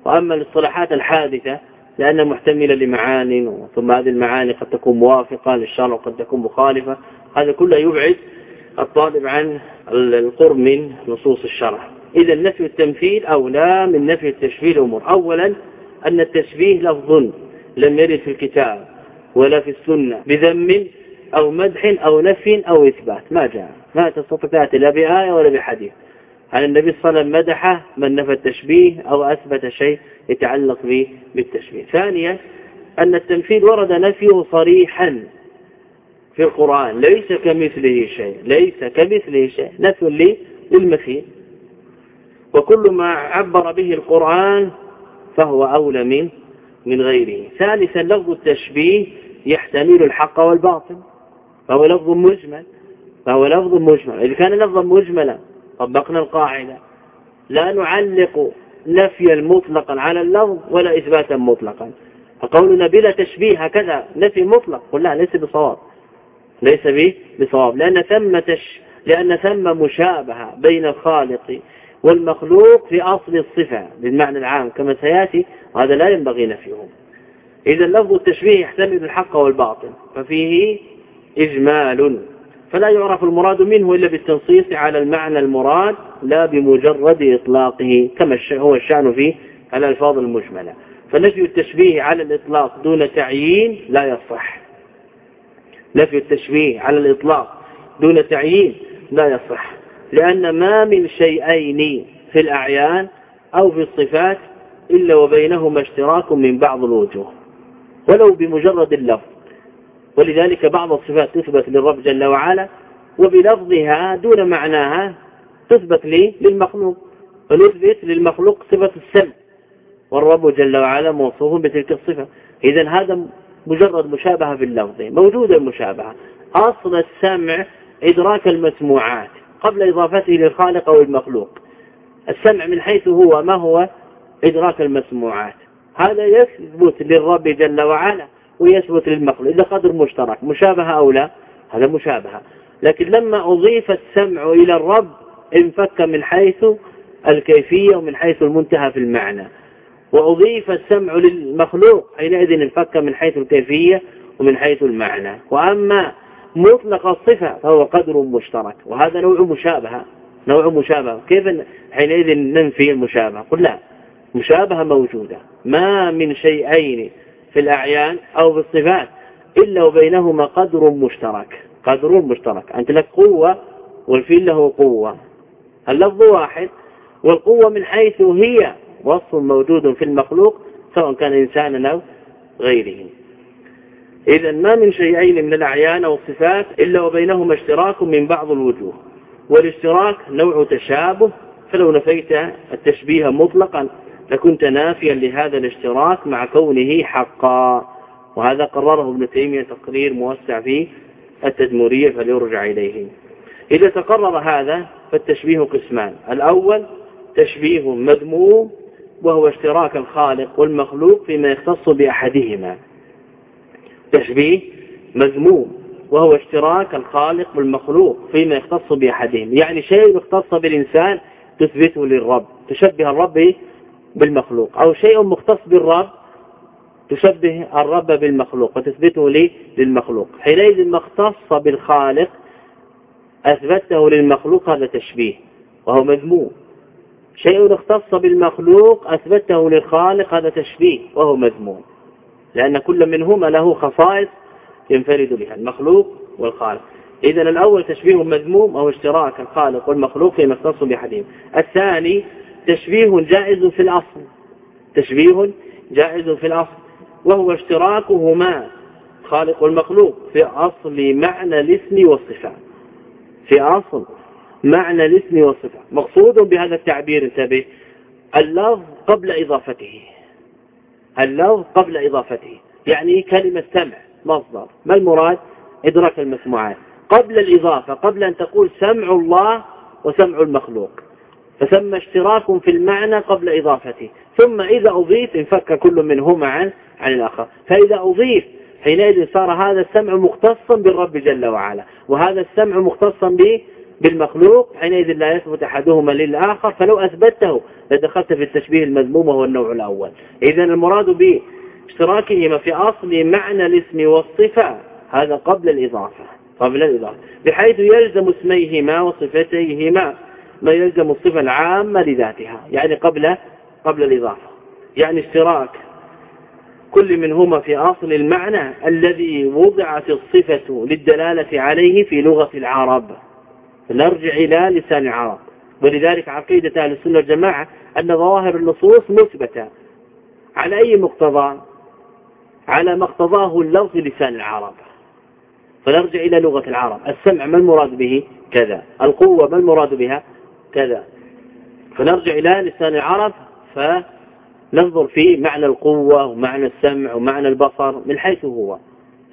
وأما الاصطلاحات الحادثة لأنها محتملة لمعاني ثم هذه المعاني قد تكون موافقة للشرع وقد تكون مخالفة. هذا كله يبعد الطالب عن القرب من نصوص الشرع. إذا نفي التمثيل أولى من نفي التشبيه الأمور. أولا أن التشبيه لفظ لم يرد في الكتاب ولا في السنة بذم أو مدح أو نفي أو إثبات. ما جاء ما تستطيع لا بآية ولا بحديث. عن النبي صلى الله عليه وسلم مدح من نفى التشبيه أو أثبت شيء؟ يتعلق بالتشبيه ثانيا أن التمثيل ورد نفيه صريحا في القرآن ليس كمثله شيء ليس كمثله شيء نفي للمثيل. وكل ما عبر به القرآن فهو أولى من من غيره. ثالثا لفظ التشبيه يحتمل الحق والباطل. فهو لفظ مجمل فهو لفظ مجمل. إذا كان لفظا مجملا طبقنا القاعدة. لا نعلق نفيا مطلقا على اللفظ ولا إثباتا مطلقا. فقولنا بلا تشبيه هكذا نفي مطلق. قل لا ليس بصواب. ليس بصواب. لأن ثم تش لأن ثم مشابهة بين الخالق والمخلوق في أصل الصفة بالمعنى العام كما سيأتي وهذا لا ينبغي نفيه إذا لفظ التشبيه يحتمل الحق والباطل ففيه إجمال. فلا يعرف المراد منه إلا بالتنصيص على المعنى المراد لا بمجرد إطلاقه كما هو الشأن في الألفاظ المجملة. فنفي التشبيه على الإطلاق دون تعيين لا يصح. نفي التشبيه على الإطلاق دون تعيين لا يصح. لأن ما من شيئين في الأعيان أو في الصفات إلا وبينهما اشتراك من بعض الوجوه. ولو بمجرد اللفظ. ولذلك بعض الصفات تثبت للرب جل وعلا وبلفظها دون معناها تثبت لي للمخلوق فنثبت للمخلوق صفة السمع والرب جل وعلا موصوف بتلك الصفة. إذا هذا مجرد مشابهة في اللفظ موجودة المشابهة. أصل السمع إدراك المسموعات قبل إضافته للخالق أو المخلوق. السمع من حيث هو ما هو؟ إدراك المسموعات. هذا يثبت للرب جل وعلا. ويثبت للمخلوق إذا قدر مشترك مشابهة أو لا هذا مشابهة. لكن لما أضيف السمع إلى الرب انفك من حيث الكيفية ومن حيث المنتهى في المعنى. وأضيف السمع للمخلوق حينئذ انفك من حيث الكيفية ومن حيث المعنى. وأما مطلق الصفة فهو قدر مشترك وهذا نوع مشابهة نوع مشابهة. كيف حينئذ ننفي المشابهة؟ قل لا مشابهة موجودة ما من شيئين في الأعيان أو في الصفات إلا وبينهما قدر مشترك قدر مشترك. أنت لك قوة والفيل له قوة. اللفظ واحد والقوة من حيث هي وصف موجود في المخلوق سواء كان إنسانا أو غيره. إذا ما من شيئين من الأعيان أو الصفات إلا وبينهما اشتراك من بعض الوجوه. والاشتراك نوع تشابه فلو نفيت التشبيه مطلقا لكنت نافيا لهذا الاشتراك مع كونه حقا. وهذا قرره ابن تيمية تقرير موسع في التدمرية فليرجع إليه. إذا تقرر هذا فالتشبيه قسمان. الأول تشبيه مذموم وهو اشتراك الخالق والمخلوق فيما يختص بأحدهما. تشبيه مذموم وهو اشتراك الخالق والمخلوق فيما يختص بأحدهم. يعني شيء يختص بالإنسان تثبته للرب. تشبه الرب بالمخلوق أو شيء مختص بالرب تشبه الرب بالمخلوق وتثبته لي للمخلوق. حينئذ ما اختص بالخالق أثبته للمخلوق هذا تشبيه وهو مذموم. شيء اختص بالمخلوق أثبته للخالق هذا تشبيه وهو مذموم. لأن كل منهما له خصائص ينفرد بها المخلوق والخالق. إذا الأول تشبيه مذموم أو اشتراك الخالق والمخلوق فيما يختص بأحدهم الثاني تشبيه جائز في الأصل. تشبيه جائز في الأصل. وهو اشتراكهما خالق والمخلوق في أصل معنى الاسم والصفات في أصل معنى الاسم والصفات مقصود بهذا التعبير انتبه. اللفظ قبل إضافته. اللفظ قبل إضافته. يعني كلمة سمع مصدر. ما المراد؟ إدراك المسموعات. قبل الإضافة قبل أن تقول سمع الله وسمع المخلوق. فثم اشتراك في المعنى قبل إضافته. ثم إذا أضيف انفك كل منهما عن عن الآخر. فإذا أضيف حينئذ صار هذا السمع مختصا بالرب جل وعلا. وهذا السمع مختصا به بالمخلوق حينئذ لا يثبت أحدهما للآخر. فلو أثبته لدخلت في التشبيه المذموم وهو النوع الأول. إذا المراد به اشتراكهما في أصل معنى الاسم والصفة هذا قبل الإضافة. قبل الإضافة. بحيث يلزم اسميهما وصفتيهما. ما يلزم الصفة العامة لذاتها يعني قبل قبل الإضافة. يعني اشتراك كل منهما في أصل المعنى الذي وضعت الصفة للدلالة عليه في لغة العرب. نرجع إلى لسان العرب. ولذلك عقيدة أهل السنة والجماعة أن ظواهر النصوص مثبتة. على أي مقتضى؟ على ما اقتضاه اللفظ لسان العرب. فنرجع إلى لغة العرب. السمع ما المراد به؟ كذا. القوة ما المراد بها؟ كذا. فنرجع إلى لسان العرب فننظر في معنى القوة ومعنى السمع ومعنى البصر من حيث هو.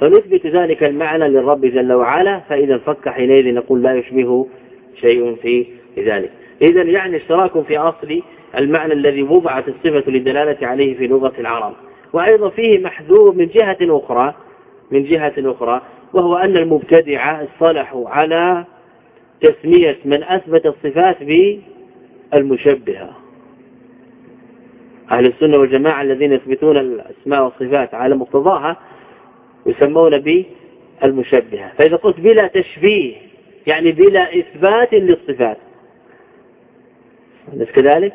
فنثبت ذلك المعنى للرب جل وعلا فإذا انفك حينئذ نقول لا يشبه شيء في ذلك. إذا يعني اشتراك في أصل المعنى الذي وضعت الصفة للدلالة عليه في لغة العرب. وأيضا فيه محذور من جهة أخرى من جهة أخرى وهو أن المبتدعة اصطلحوا على تسمية من أثبت الصفات بالمشبهة. أهل السنة والجماعة الذين يثبتون الأسماء والصفات على مقتضاها يسمون بالمشبهة. فإذا قلت بلا تشبيه يعني بلا إثبات للصفات أليس كذلك؟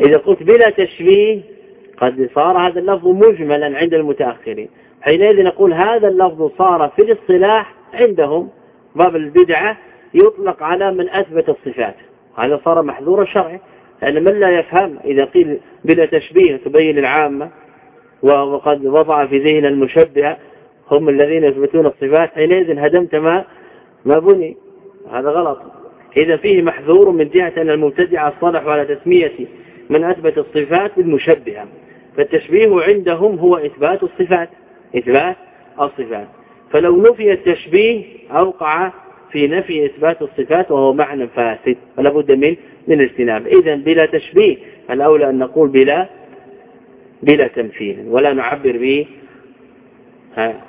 إذا قلت بلا تشبيه قد صار هذا اللفظ مجملا عند المتأخرين. حينئذ نقول هذا اللفظ صار في الاصطلاح عندهم باب البدعة يطلق على من أثبت الصفات. هذا صار محذور شرعي لأن من لا يفهم؟ إذا قيل بلا تشبيه تبين العامة وقد وضع في ذهن المشبهة هم الذين يثبتون الصفات حينئذ هدمت ما ما بني. هذا غلط. إذا فيه محذور من جهة أن المبتدع اصطلحوا على تسمية من أثبت الصفات بالمشبهة. فالتشبيه عندهم هو إثبات الصفات. إثبات الصفات. فلو نفي التشبيه أوقع في نفي إثبات الصفات وهو معنى فاسد فلا بد من من اجتناب. إذا بلا تشبيه الأولى أن نقول بلا بلا تمثيل ولا نعبر به ها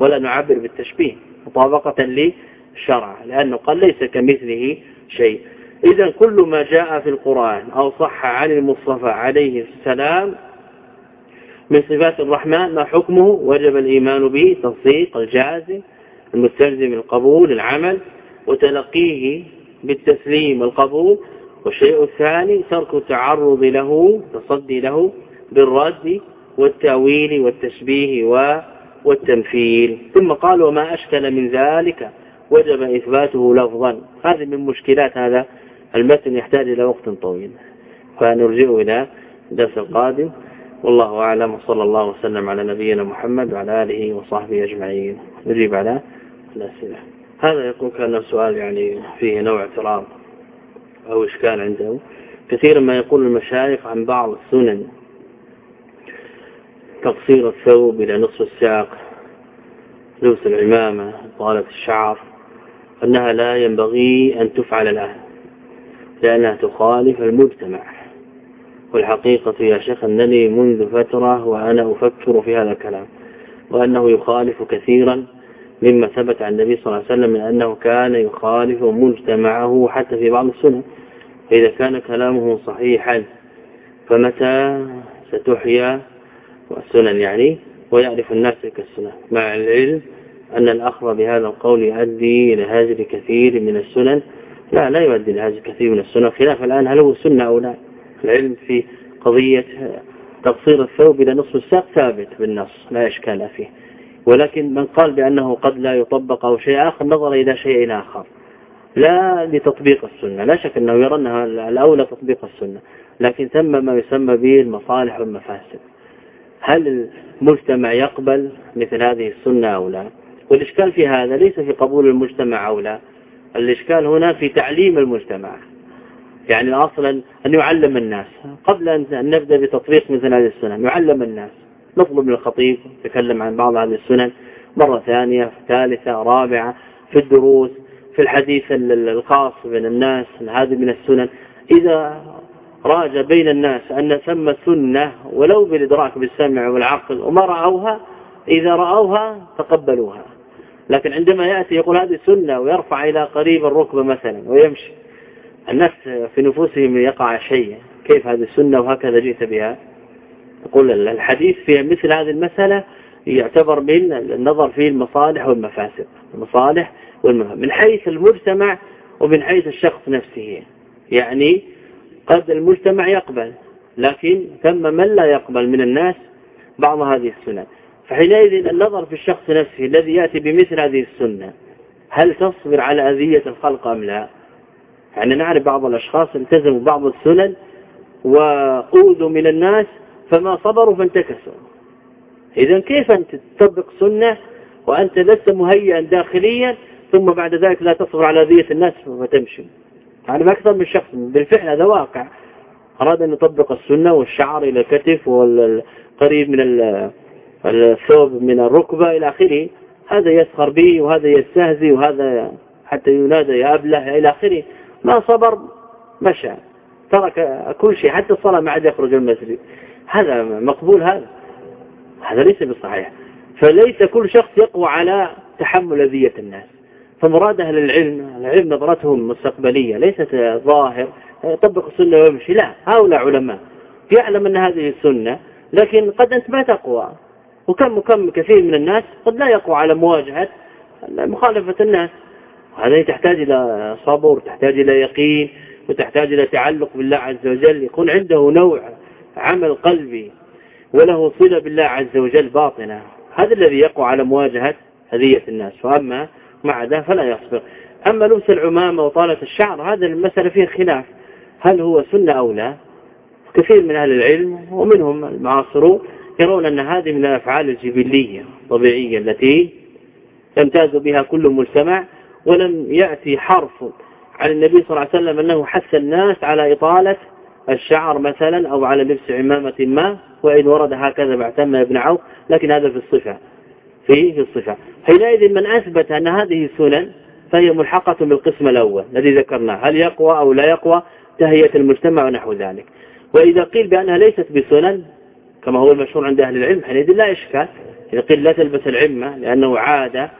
ولا نعبر بالتشبيه مطابقة للشرع لأنه قال ليس كمثله شيء. إذا كل ما جاء في القرآن أو صح عن المصطفى عليه السلام من صفات الرحمن ما حكمه؟ وجب الإيمان به تصديق الجازم المستلزم القبول العمل وتلقيه بالتسليم والقبول. والشيء الثاني ترك التعرض له تصدي له بالرد والتأويل والتشبيه والتمثيل. ثم قال وما أشكل من ذلك وجب إثباته لفظا. هذه من مشكلات هذا المتن يحتاج إلى وقت طويل. فنرجئه إلى الدرس القادم. والله أعلم وصلى الله وسلم على نبينا محمد وعلى آله وصحبه أجمعين. نجيب على الأسئلة. هذا يقول كان سؤال يعني فيه نوع اعتراض أو إشكال عنده. كثيرا ما يقول المشايخ عن بعض السنن تقصير الثوب إلى نصف الساق لبس العمامة طالة الشعر أنها لا ينبغي أن تفعل الآن لأنها تخالف المجتمع. والحقيقة يا شيخ أنني منذ فترة وأنا أفكر في هذا الكلام وأنه يخالف كثيرا مما ثبت عن النبي صلى الله عليه وسلم من أنه كان يخالف مجتمعه حتى في بعض السنن فإذا كان كلامه صحيحا فمتى ستحيا السنن يعني؟ ويعرف الناس تلك السنن. مع العلم أن الأخذ بهذا القول يؤدي إلى هجر كثير من السنن. لا لا يؤدي إلى هجر كثير من السنن. خلاف الآن هل هو سنة أو لا؟ العلم في قضية تقصير الثوب إلى نصف الساق ثابت بالنص لا إشكال فيه. ولكن من قال بأنه قد لا يطبق أو شيء آخر نظر إلى شيء آخر. لا لتطبيق السنة لا شك أنه يرى أنها الأولى تطبيق السنة لكن ثم ما يسمى به المصالح والمفاسد. هل المجتمع يقبل مثل هذه السنة أو لا؟ والإشكال في هذا ليس في قبول المجتمع أو لا الإشكال هنا في تعليم المجتمع. يعني أصلا أن يعلم الناس. قبل أن نبدأ بتطبيق مثل هذه السنن يعلم الناس. نطلب من الخطيب يتكلم عن بعض هذه السنن مرة ثانية ثالثة رابعة في الدروس في الحديث الخاص بين الناس هذه من السنن. إذا راج بين الناس أن ثم سنة ولو بالإدراك بالسمع والعقل وما رأوها إذا رأوها تقبلوها. لكن عندما يأتي يقول هذه سنة ويرفع إلى قريب الركبة مثلا ويمشي الناس في نفوسهم يقع شيء كيف هذه السنة وهكذا جئت بها؟ يقول الحديث في مثل هذه المسألة يعتبر من النظر في المصالح والمفاسد المصالح والمفاسد. من حيث المجتمع ومن حيث الشخص نفسه. يعني قد المجتمع يقبل لكن ثم من لا يقبل؟ من الناس. بعض هذه السنن. فحينئذ النظر في الشخص نفسه الذي يأتي بمثل هذه السنة هل تصبر على أذية الخلق أم لا؟ يعني نعرف بعض الأشخاص التزموا بعض السنن وقودوا من الناس فما صبروا فانتكسوا إذا كيف أنت تطبق سنة وأنت لست مهيئا داخليا ثم بعد ذلك لا تصبر على أذية الناس فتمشي يعني أكثر من شخص بالفعل هذا واقع. أراد أن يطبق السنة والشعر إلى الكتف والقريب من الثوب من الركبة إلى آخره. هذا يسخر به وهذا يستهزي وهذا حتى ينادى يا أبلة إلى آخره. ما صبر مشى. ترك كل شيء حتى الصلاة ما عاد يخرج المسجد. هذا مقبول هذا. هذا ليس بصحيح. فليس كل شخص يقوى على تحمل أذية الناس. فمراد أهل العلم العلم نظرتهم مستقبلية ليست ظاهر يطبق السنة ويمشي. لا هؤلاء علماء. يعلم أن هذه السنة لكن قد أنت ما تقوى. وكم وكم كثير من الناس قد لا يقوى على مواجهة مخالفة الناس. وهذه تحتاج إلى صبر تحتاج إلى يقين وتحتاج إلى تعلق بالله عز وجل. يكون عنده نوع عمل قلبي وله صلة بالله عز وجل باطنة. هذا الذي يقوى على مواجهة هدية الناس. وأما مع ذا فلا يصبر. أما لبس العمامة وطالة الشعر هذا المسألة فيها خلاف. هل هو سنة أو لا؟ كثير من أهل العلم ومنهم المعاصرون يرون أن هذه من الأفعال الجبلية الطبيعية التي يمتاز بها كل مجتمع ولم يأتي حرف عن النبي صلى الله عليه وسلم أنه حث الناس على إطالة الشعر مثلا أو على لبس عمامة ما وإن ورد هكذا باعتم ابن عوف لكن هذا في الصفة. في في الصفة. حينئذ من أثبت أن هذه سنن فهي ملحقة بالقسم الأول الذي ذكرناه. هل يقوى أو لا يقوى؟ تهيئة المجتمع ونحو ذلك. وإذا قيل بأنها ليست بسنن كما هو المشهور عند أهل العلم حينئذ لا إشكال إذا قيل لا تلبس العمة لأنه عادة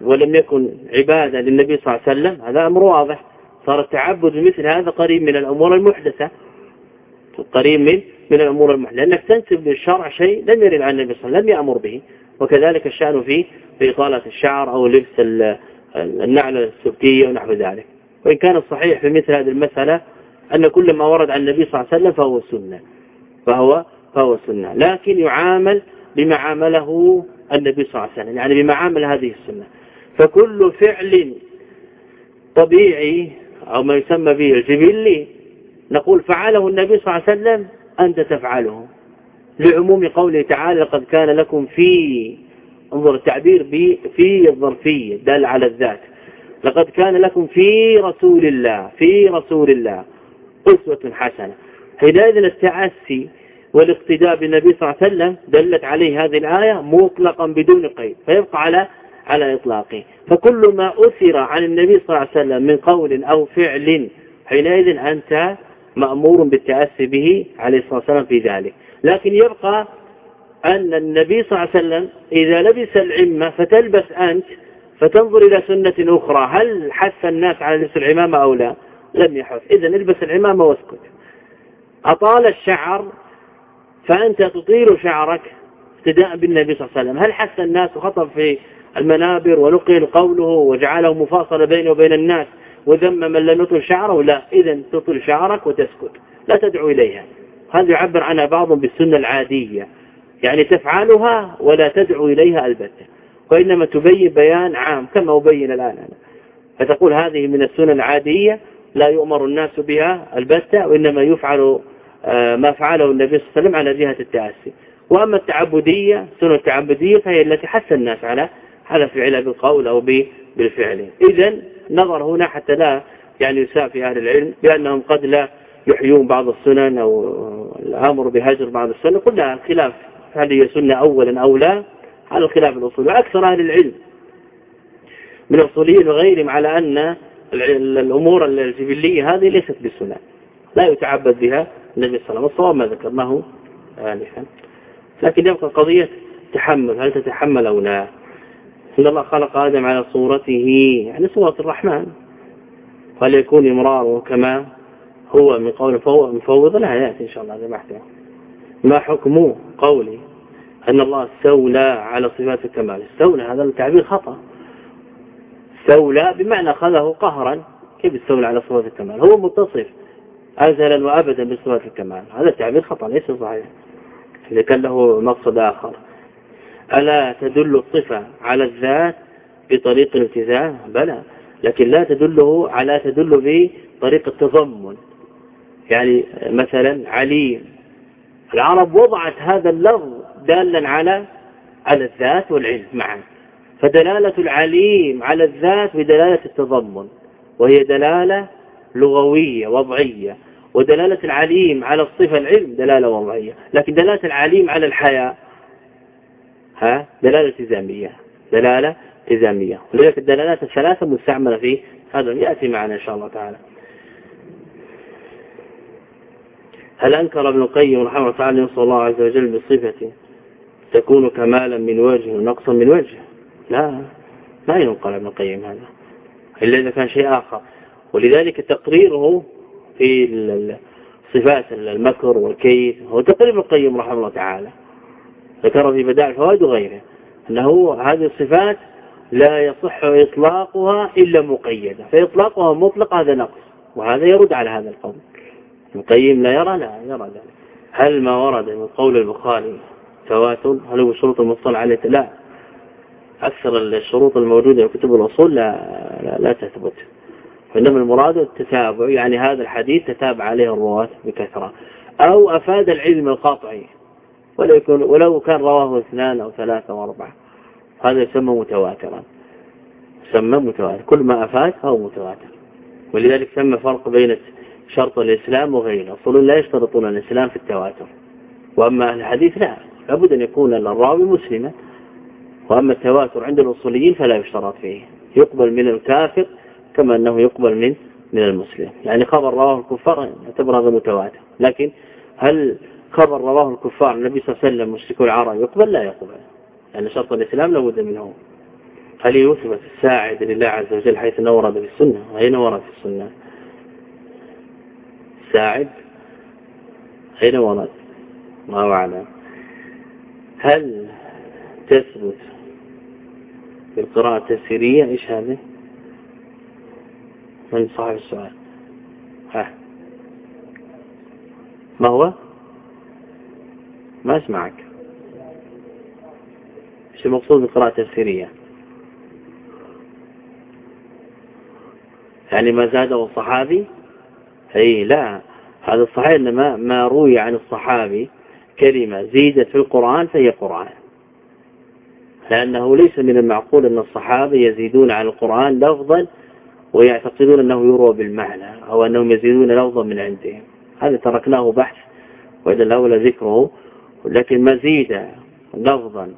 ولم يكن عبادة للنبي صلى الله عليه وسلم هذا أمر واضح. صار التعبد بمثل هذا قريب من الأمور المحدثة. قريب من من الأمور المحدثة لأنك تنسب للشرع شيء لم يرد عن النبي صلى الله عليه وسلم لم يأمر به. وكذلك الشأن في في إطالة الشعر أو لبس النعلة السبكية ونحو ذلك. وإن كان الصحيح في مثل هذه المسألة أن كل ما ورد عن النبي صلى الله عليه وسلم فهو سنة. فهو فهو سنة. لكن يعامل بما عامله النبي صلى الله عليه وسلم يعني بما عامل هذه السنة. فكل فعل طبيعي أو ما يسمى به الجبلي نقول فعله النبي صلى الله عليه وسلم أنت تفعله. لعموم قوله تعالى لقد كان لكم في انظر التعبير في الظرفية دل على الذات. لقد كان لكم في رسول الله في رسول الله أسوة حسنة. حينئذ التعسي والاقتداء بالنبي صلى الله عليه وسلم دلت عليه هذه الآية مطلقا بدون قيد فيبقى على على إطلاقه. فكل ما أثر عن النبي صلى الله عليه وسلم من قول أو فعل حينئذ أنت مأمور بالتأسي به عليه الصلاة والسلام في ذلك. لكن يبقى أن النبي صلى الله عليه وسلم إذا لبس العمة فتلبس أنت فتنظر إلى سنة أخرى هل حث الناس على لبس العمامة أو لا؟ لم يحث. إذا البس العمامة واسكت. أطال الشعر فأنت تطيل شعرك ابتداء بالنبي صلى الله عليه وسلم. هل حث الناس وخطب في المنابر ونقل قوله وجعله مفاصلة بينه وبين الناس؟ وذم من لم يطل شعره لا. إذا تطل شعرك وتسكت. لا تدعو إليها. هذا يعبر عنها بعضهم بالسنة العادية. يعني تفعلها ولا تدعو إليها البتة. وإنما تبين بيان عام كما أبين الآن أنا. فتقول هذه من السنن العادية لا يؤمر الناس بها البتة وإنما يفعل آه، ما فعله النبي صلى الله عليه وسلم على جهة التأسي وأما التعبدية سنة التعبدية فهي التي حث الناس على على فعلها بالقول أو بالفعل. إذا نظر هنا حتى لا يعني يساء في أهل العلم بأنهم قد لا يحيون بعض السنن أو الأمر بهجر بعض السنن. قلنا الخلاف هل هي سنة أولا أو لا؟ على الخلاف الأصولي. وأكثر أهل العلم من الأصوليين وغيرهم على أن الأمور الجبلية هذه ليست بالسنة. لا يتعبد بها النبي صلى الله عليه وسلم. الصواب ما ذكرناه آنفا. لكن يبقى قضية تحمل. هل تتحمل أو لا؟ إن الله خلق آدم على صورته يعني صورة الرحمن. قال يكون إمراره كما هو من قول فهو مفوض لا يأتي إن شاء الله هذا بحثه ما حكم قولي أن الله استولى على صفات الكمال؟ استولى هذا التعبير خطأ. استولى بمعنى أخذه قهرا. كيف استولى على صفات الكمال؟ هو متصف أزلا وأبدا بصفات الكمال. هذا التعبير خطأ ليس صحيح. إذا كان له مقصد آخر. ألا تدل الصفة على الذات بطريق الالتزام؟ بلى. لكن لا تدله على تدل بطريق التضمن. يعني مثلا عليم العرب وضعت هذا اللفظ دالا على على الذات والعلم معا. فدلالة العليم على الذات بدلالة التضمن وهي دلالة لغوية وضعية. ودلالة العليم على الصفة العلم دلالة وضعية. لكن دلالة العليم على الحياة ها؟ دلالة التزامية. دلالة التزامية. ولذلك الدلالات الثلاثة مستعملة في هذا. يأتي معنا إن شاء الله تعالى. هل أنكر ابن القيم رحمه الله تعالى ينصر الله عز وجل بصفة تكون كمالا من وجه ونقصا من وجه؟ لا. ما ينقل ابن القيم هذا. إلا إذا كان شيء آخر. ولذلك تقريره في صفات المكر والكيد. هو تقرير القيم رحمه الله تعالى. ذكر في بدائع الفوائد وغيره. أنه هذه الصفات لا يصح إطلاقها إلا مقيدة. فإطلاقها مطلق هذا نقص وهذا يرد على هذا القول. القيم لا يرى لا يرى ذلك. هل ما ورد من قول البخاري تواتر هل هو شروط المصطلح عليه؟ لا. أكثر الشروط الموجودة في كتب الأصول لا, لا, لا تثبت. وإنما المراد التتابع يعني هذا الحديث تتابع عليه الرواة بكثرة. أو أفاد العلم القاطعي. ولو, يكون ولو كان رواه اثنان أو ثلاثة وأربعة هذا يسمى متواترا. يسمى متواتر. كل ما أفاد فهو متواتر. ولذلك سمى فرق بين شرط الإسلام وغيره. أصول لا يشترطون الإسلام في التواتر. وأما أهل الحديث لا. لابد أن يكون الراوي مسلما. وأما التواتر عند الأصوليين فلا يشترط فيه. يقبل من الكافر كما أنه يقبل من من المسلم. يعني خبر رواه الكفار يعتبر هذا متواتر. لكن هل خبر رواه الكفار النبي صلى الله عليه وسلم مشركو العرب يقبل؟ لا يقبل. لأن شرط الإسلام لابد منه. هل يثبت الساعد لله عز وجل حيث أنه ورد في السنة؟ أين ورد في السنة؟ ساعد؟ أين ورد؟ الله أعلم هل تثبت بالقراءة التفسيرية؟ إيش هذه؟ من صاحب السؤال؟ ها. ما هو؟ ما أسمعك. إيش المقصود بالقراءة التفسيرية يعني ما زاده الصحابي؟ أي لا هذا الصحيح انما ما روي عن الصحابي كلمة زيدت في القرآن فهي قرآن. لأنه ليس من المعقول أن الصحابة يزيدون عن القرآن لفظا ويعتقدون أنه يروى بالمعنى أو أنهم يزيدون لفظا من عندهم. هذا تركناه بحث وإذا الأولى ذكره لكن مزيد لفظا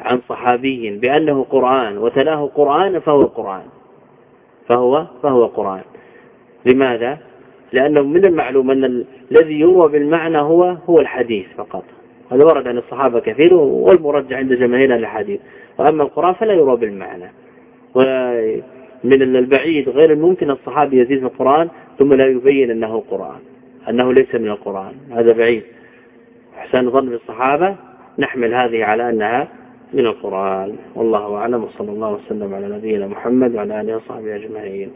عن صحابي بأنه قرآن وتلاه قرآن فهو قرآن. فهو فهو قرآن. لماذا؟ لأنه من المعلوم أن الذي يروى بالمعنى هو هو الحديث فقط. هذا ورد عن الصحابة كثير والمرجع عند جماهير الحديث. وأما القرآن فلا يروى بالمعنى. ومن البعيد غير الممكن الصحابي يزيد القرآن ثم لا يبين أنه قرآن أنه ليس من القرآن. هذا بعيد. أحسن ظن بالصحابة نحمل هذه على أنها من القرآن. والله أعلم وصلى الله وسلم على نبينا محمد وعلى آله وصحبه أجمعين.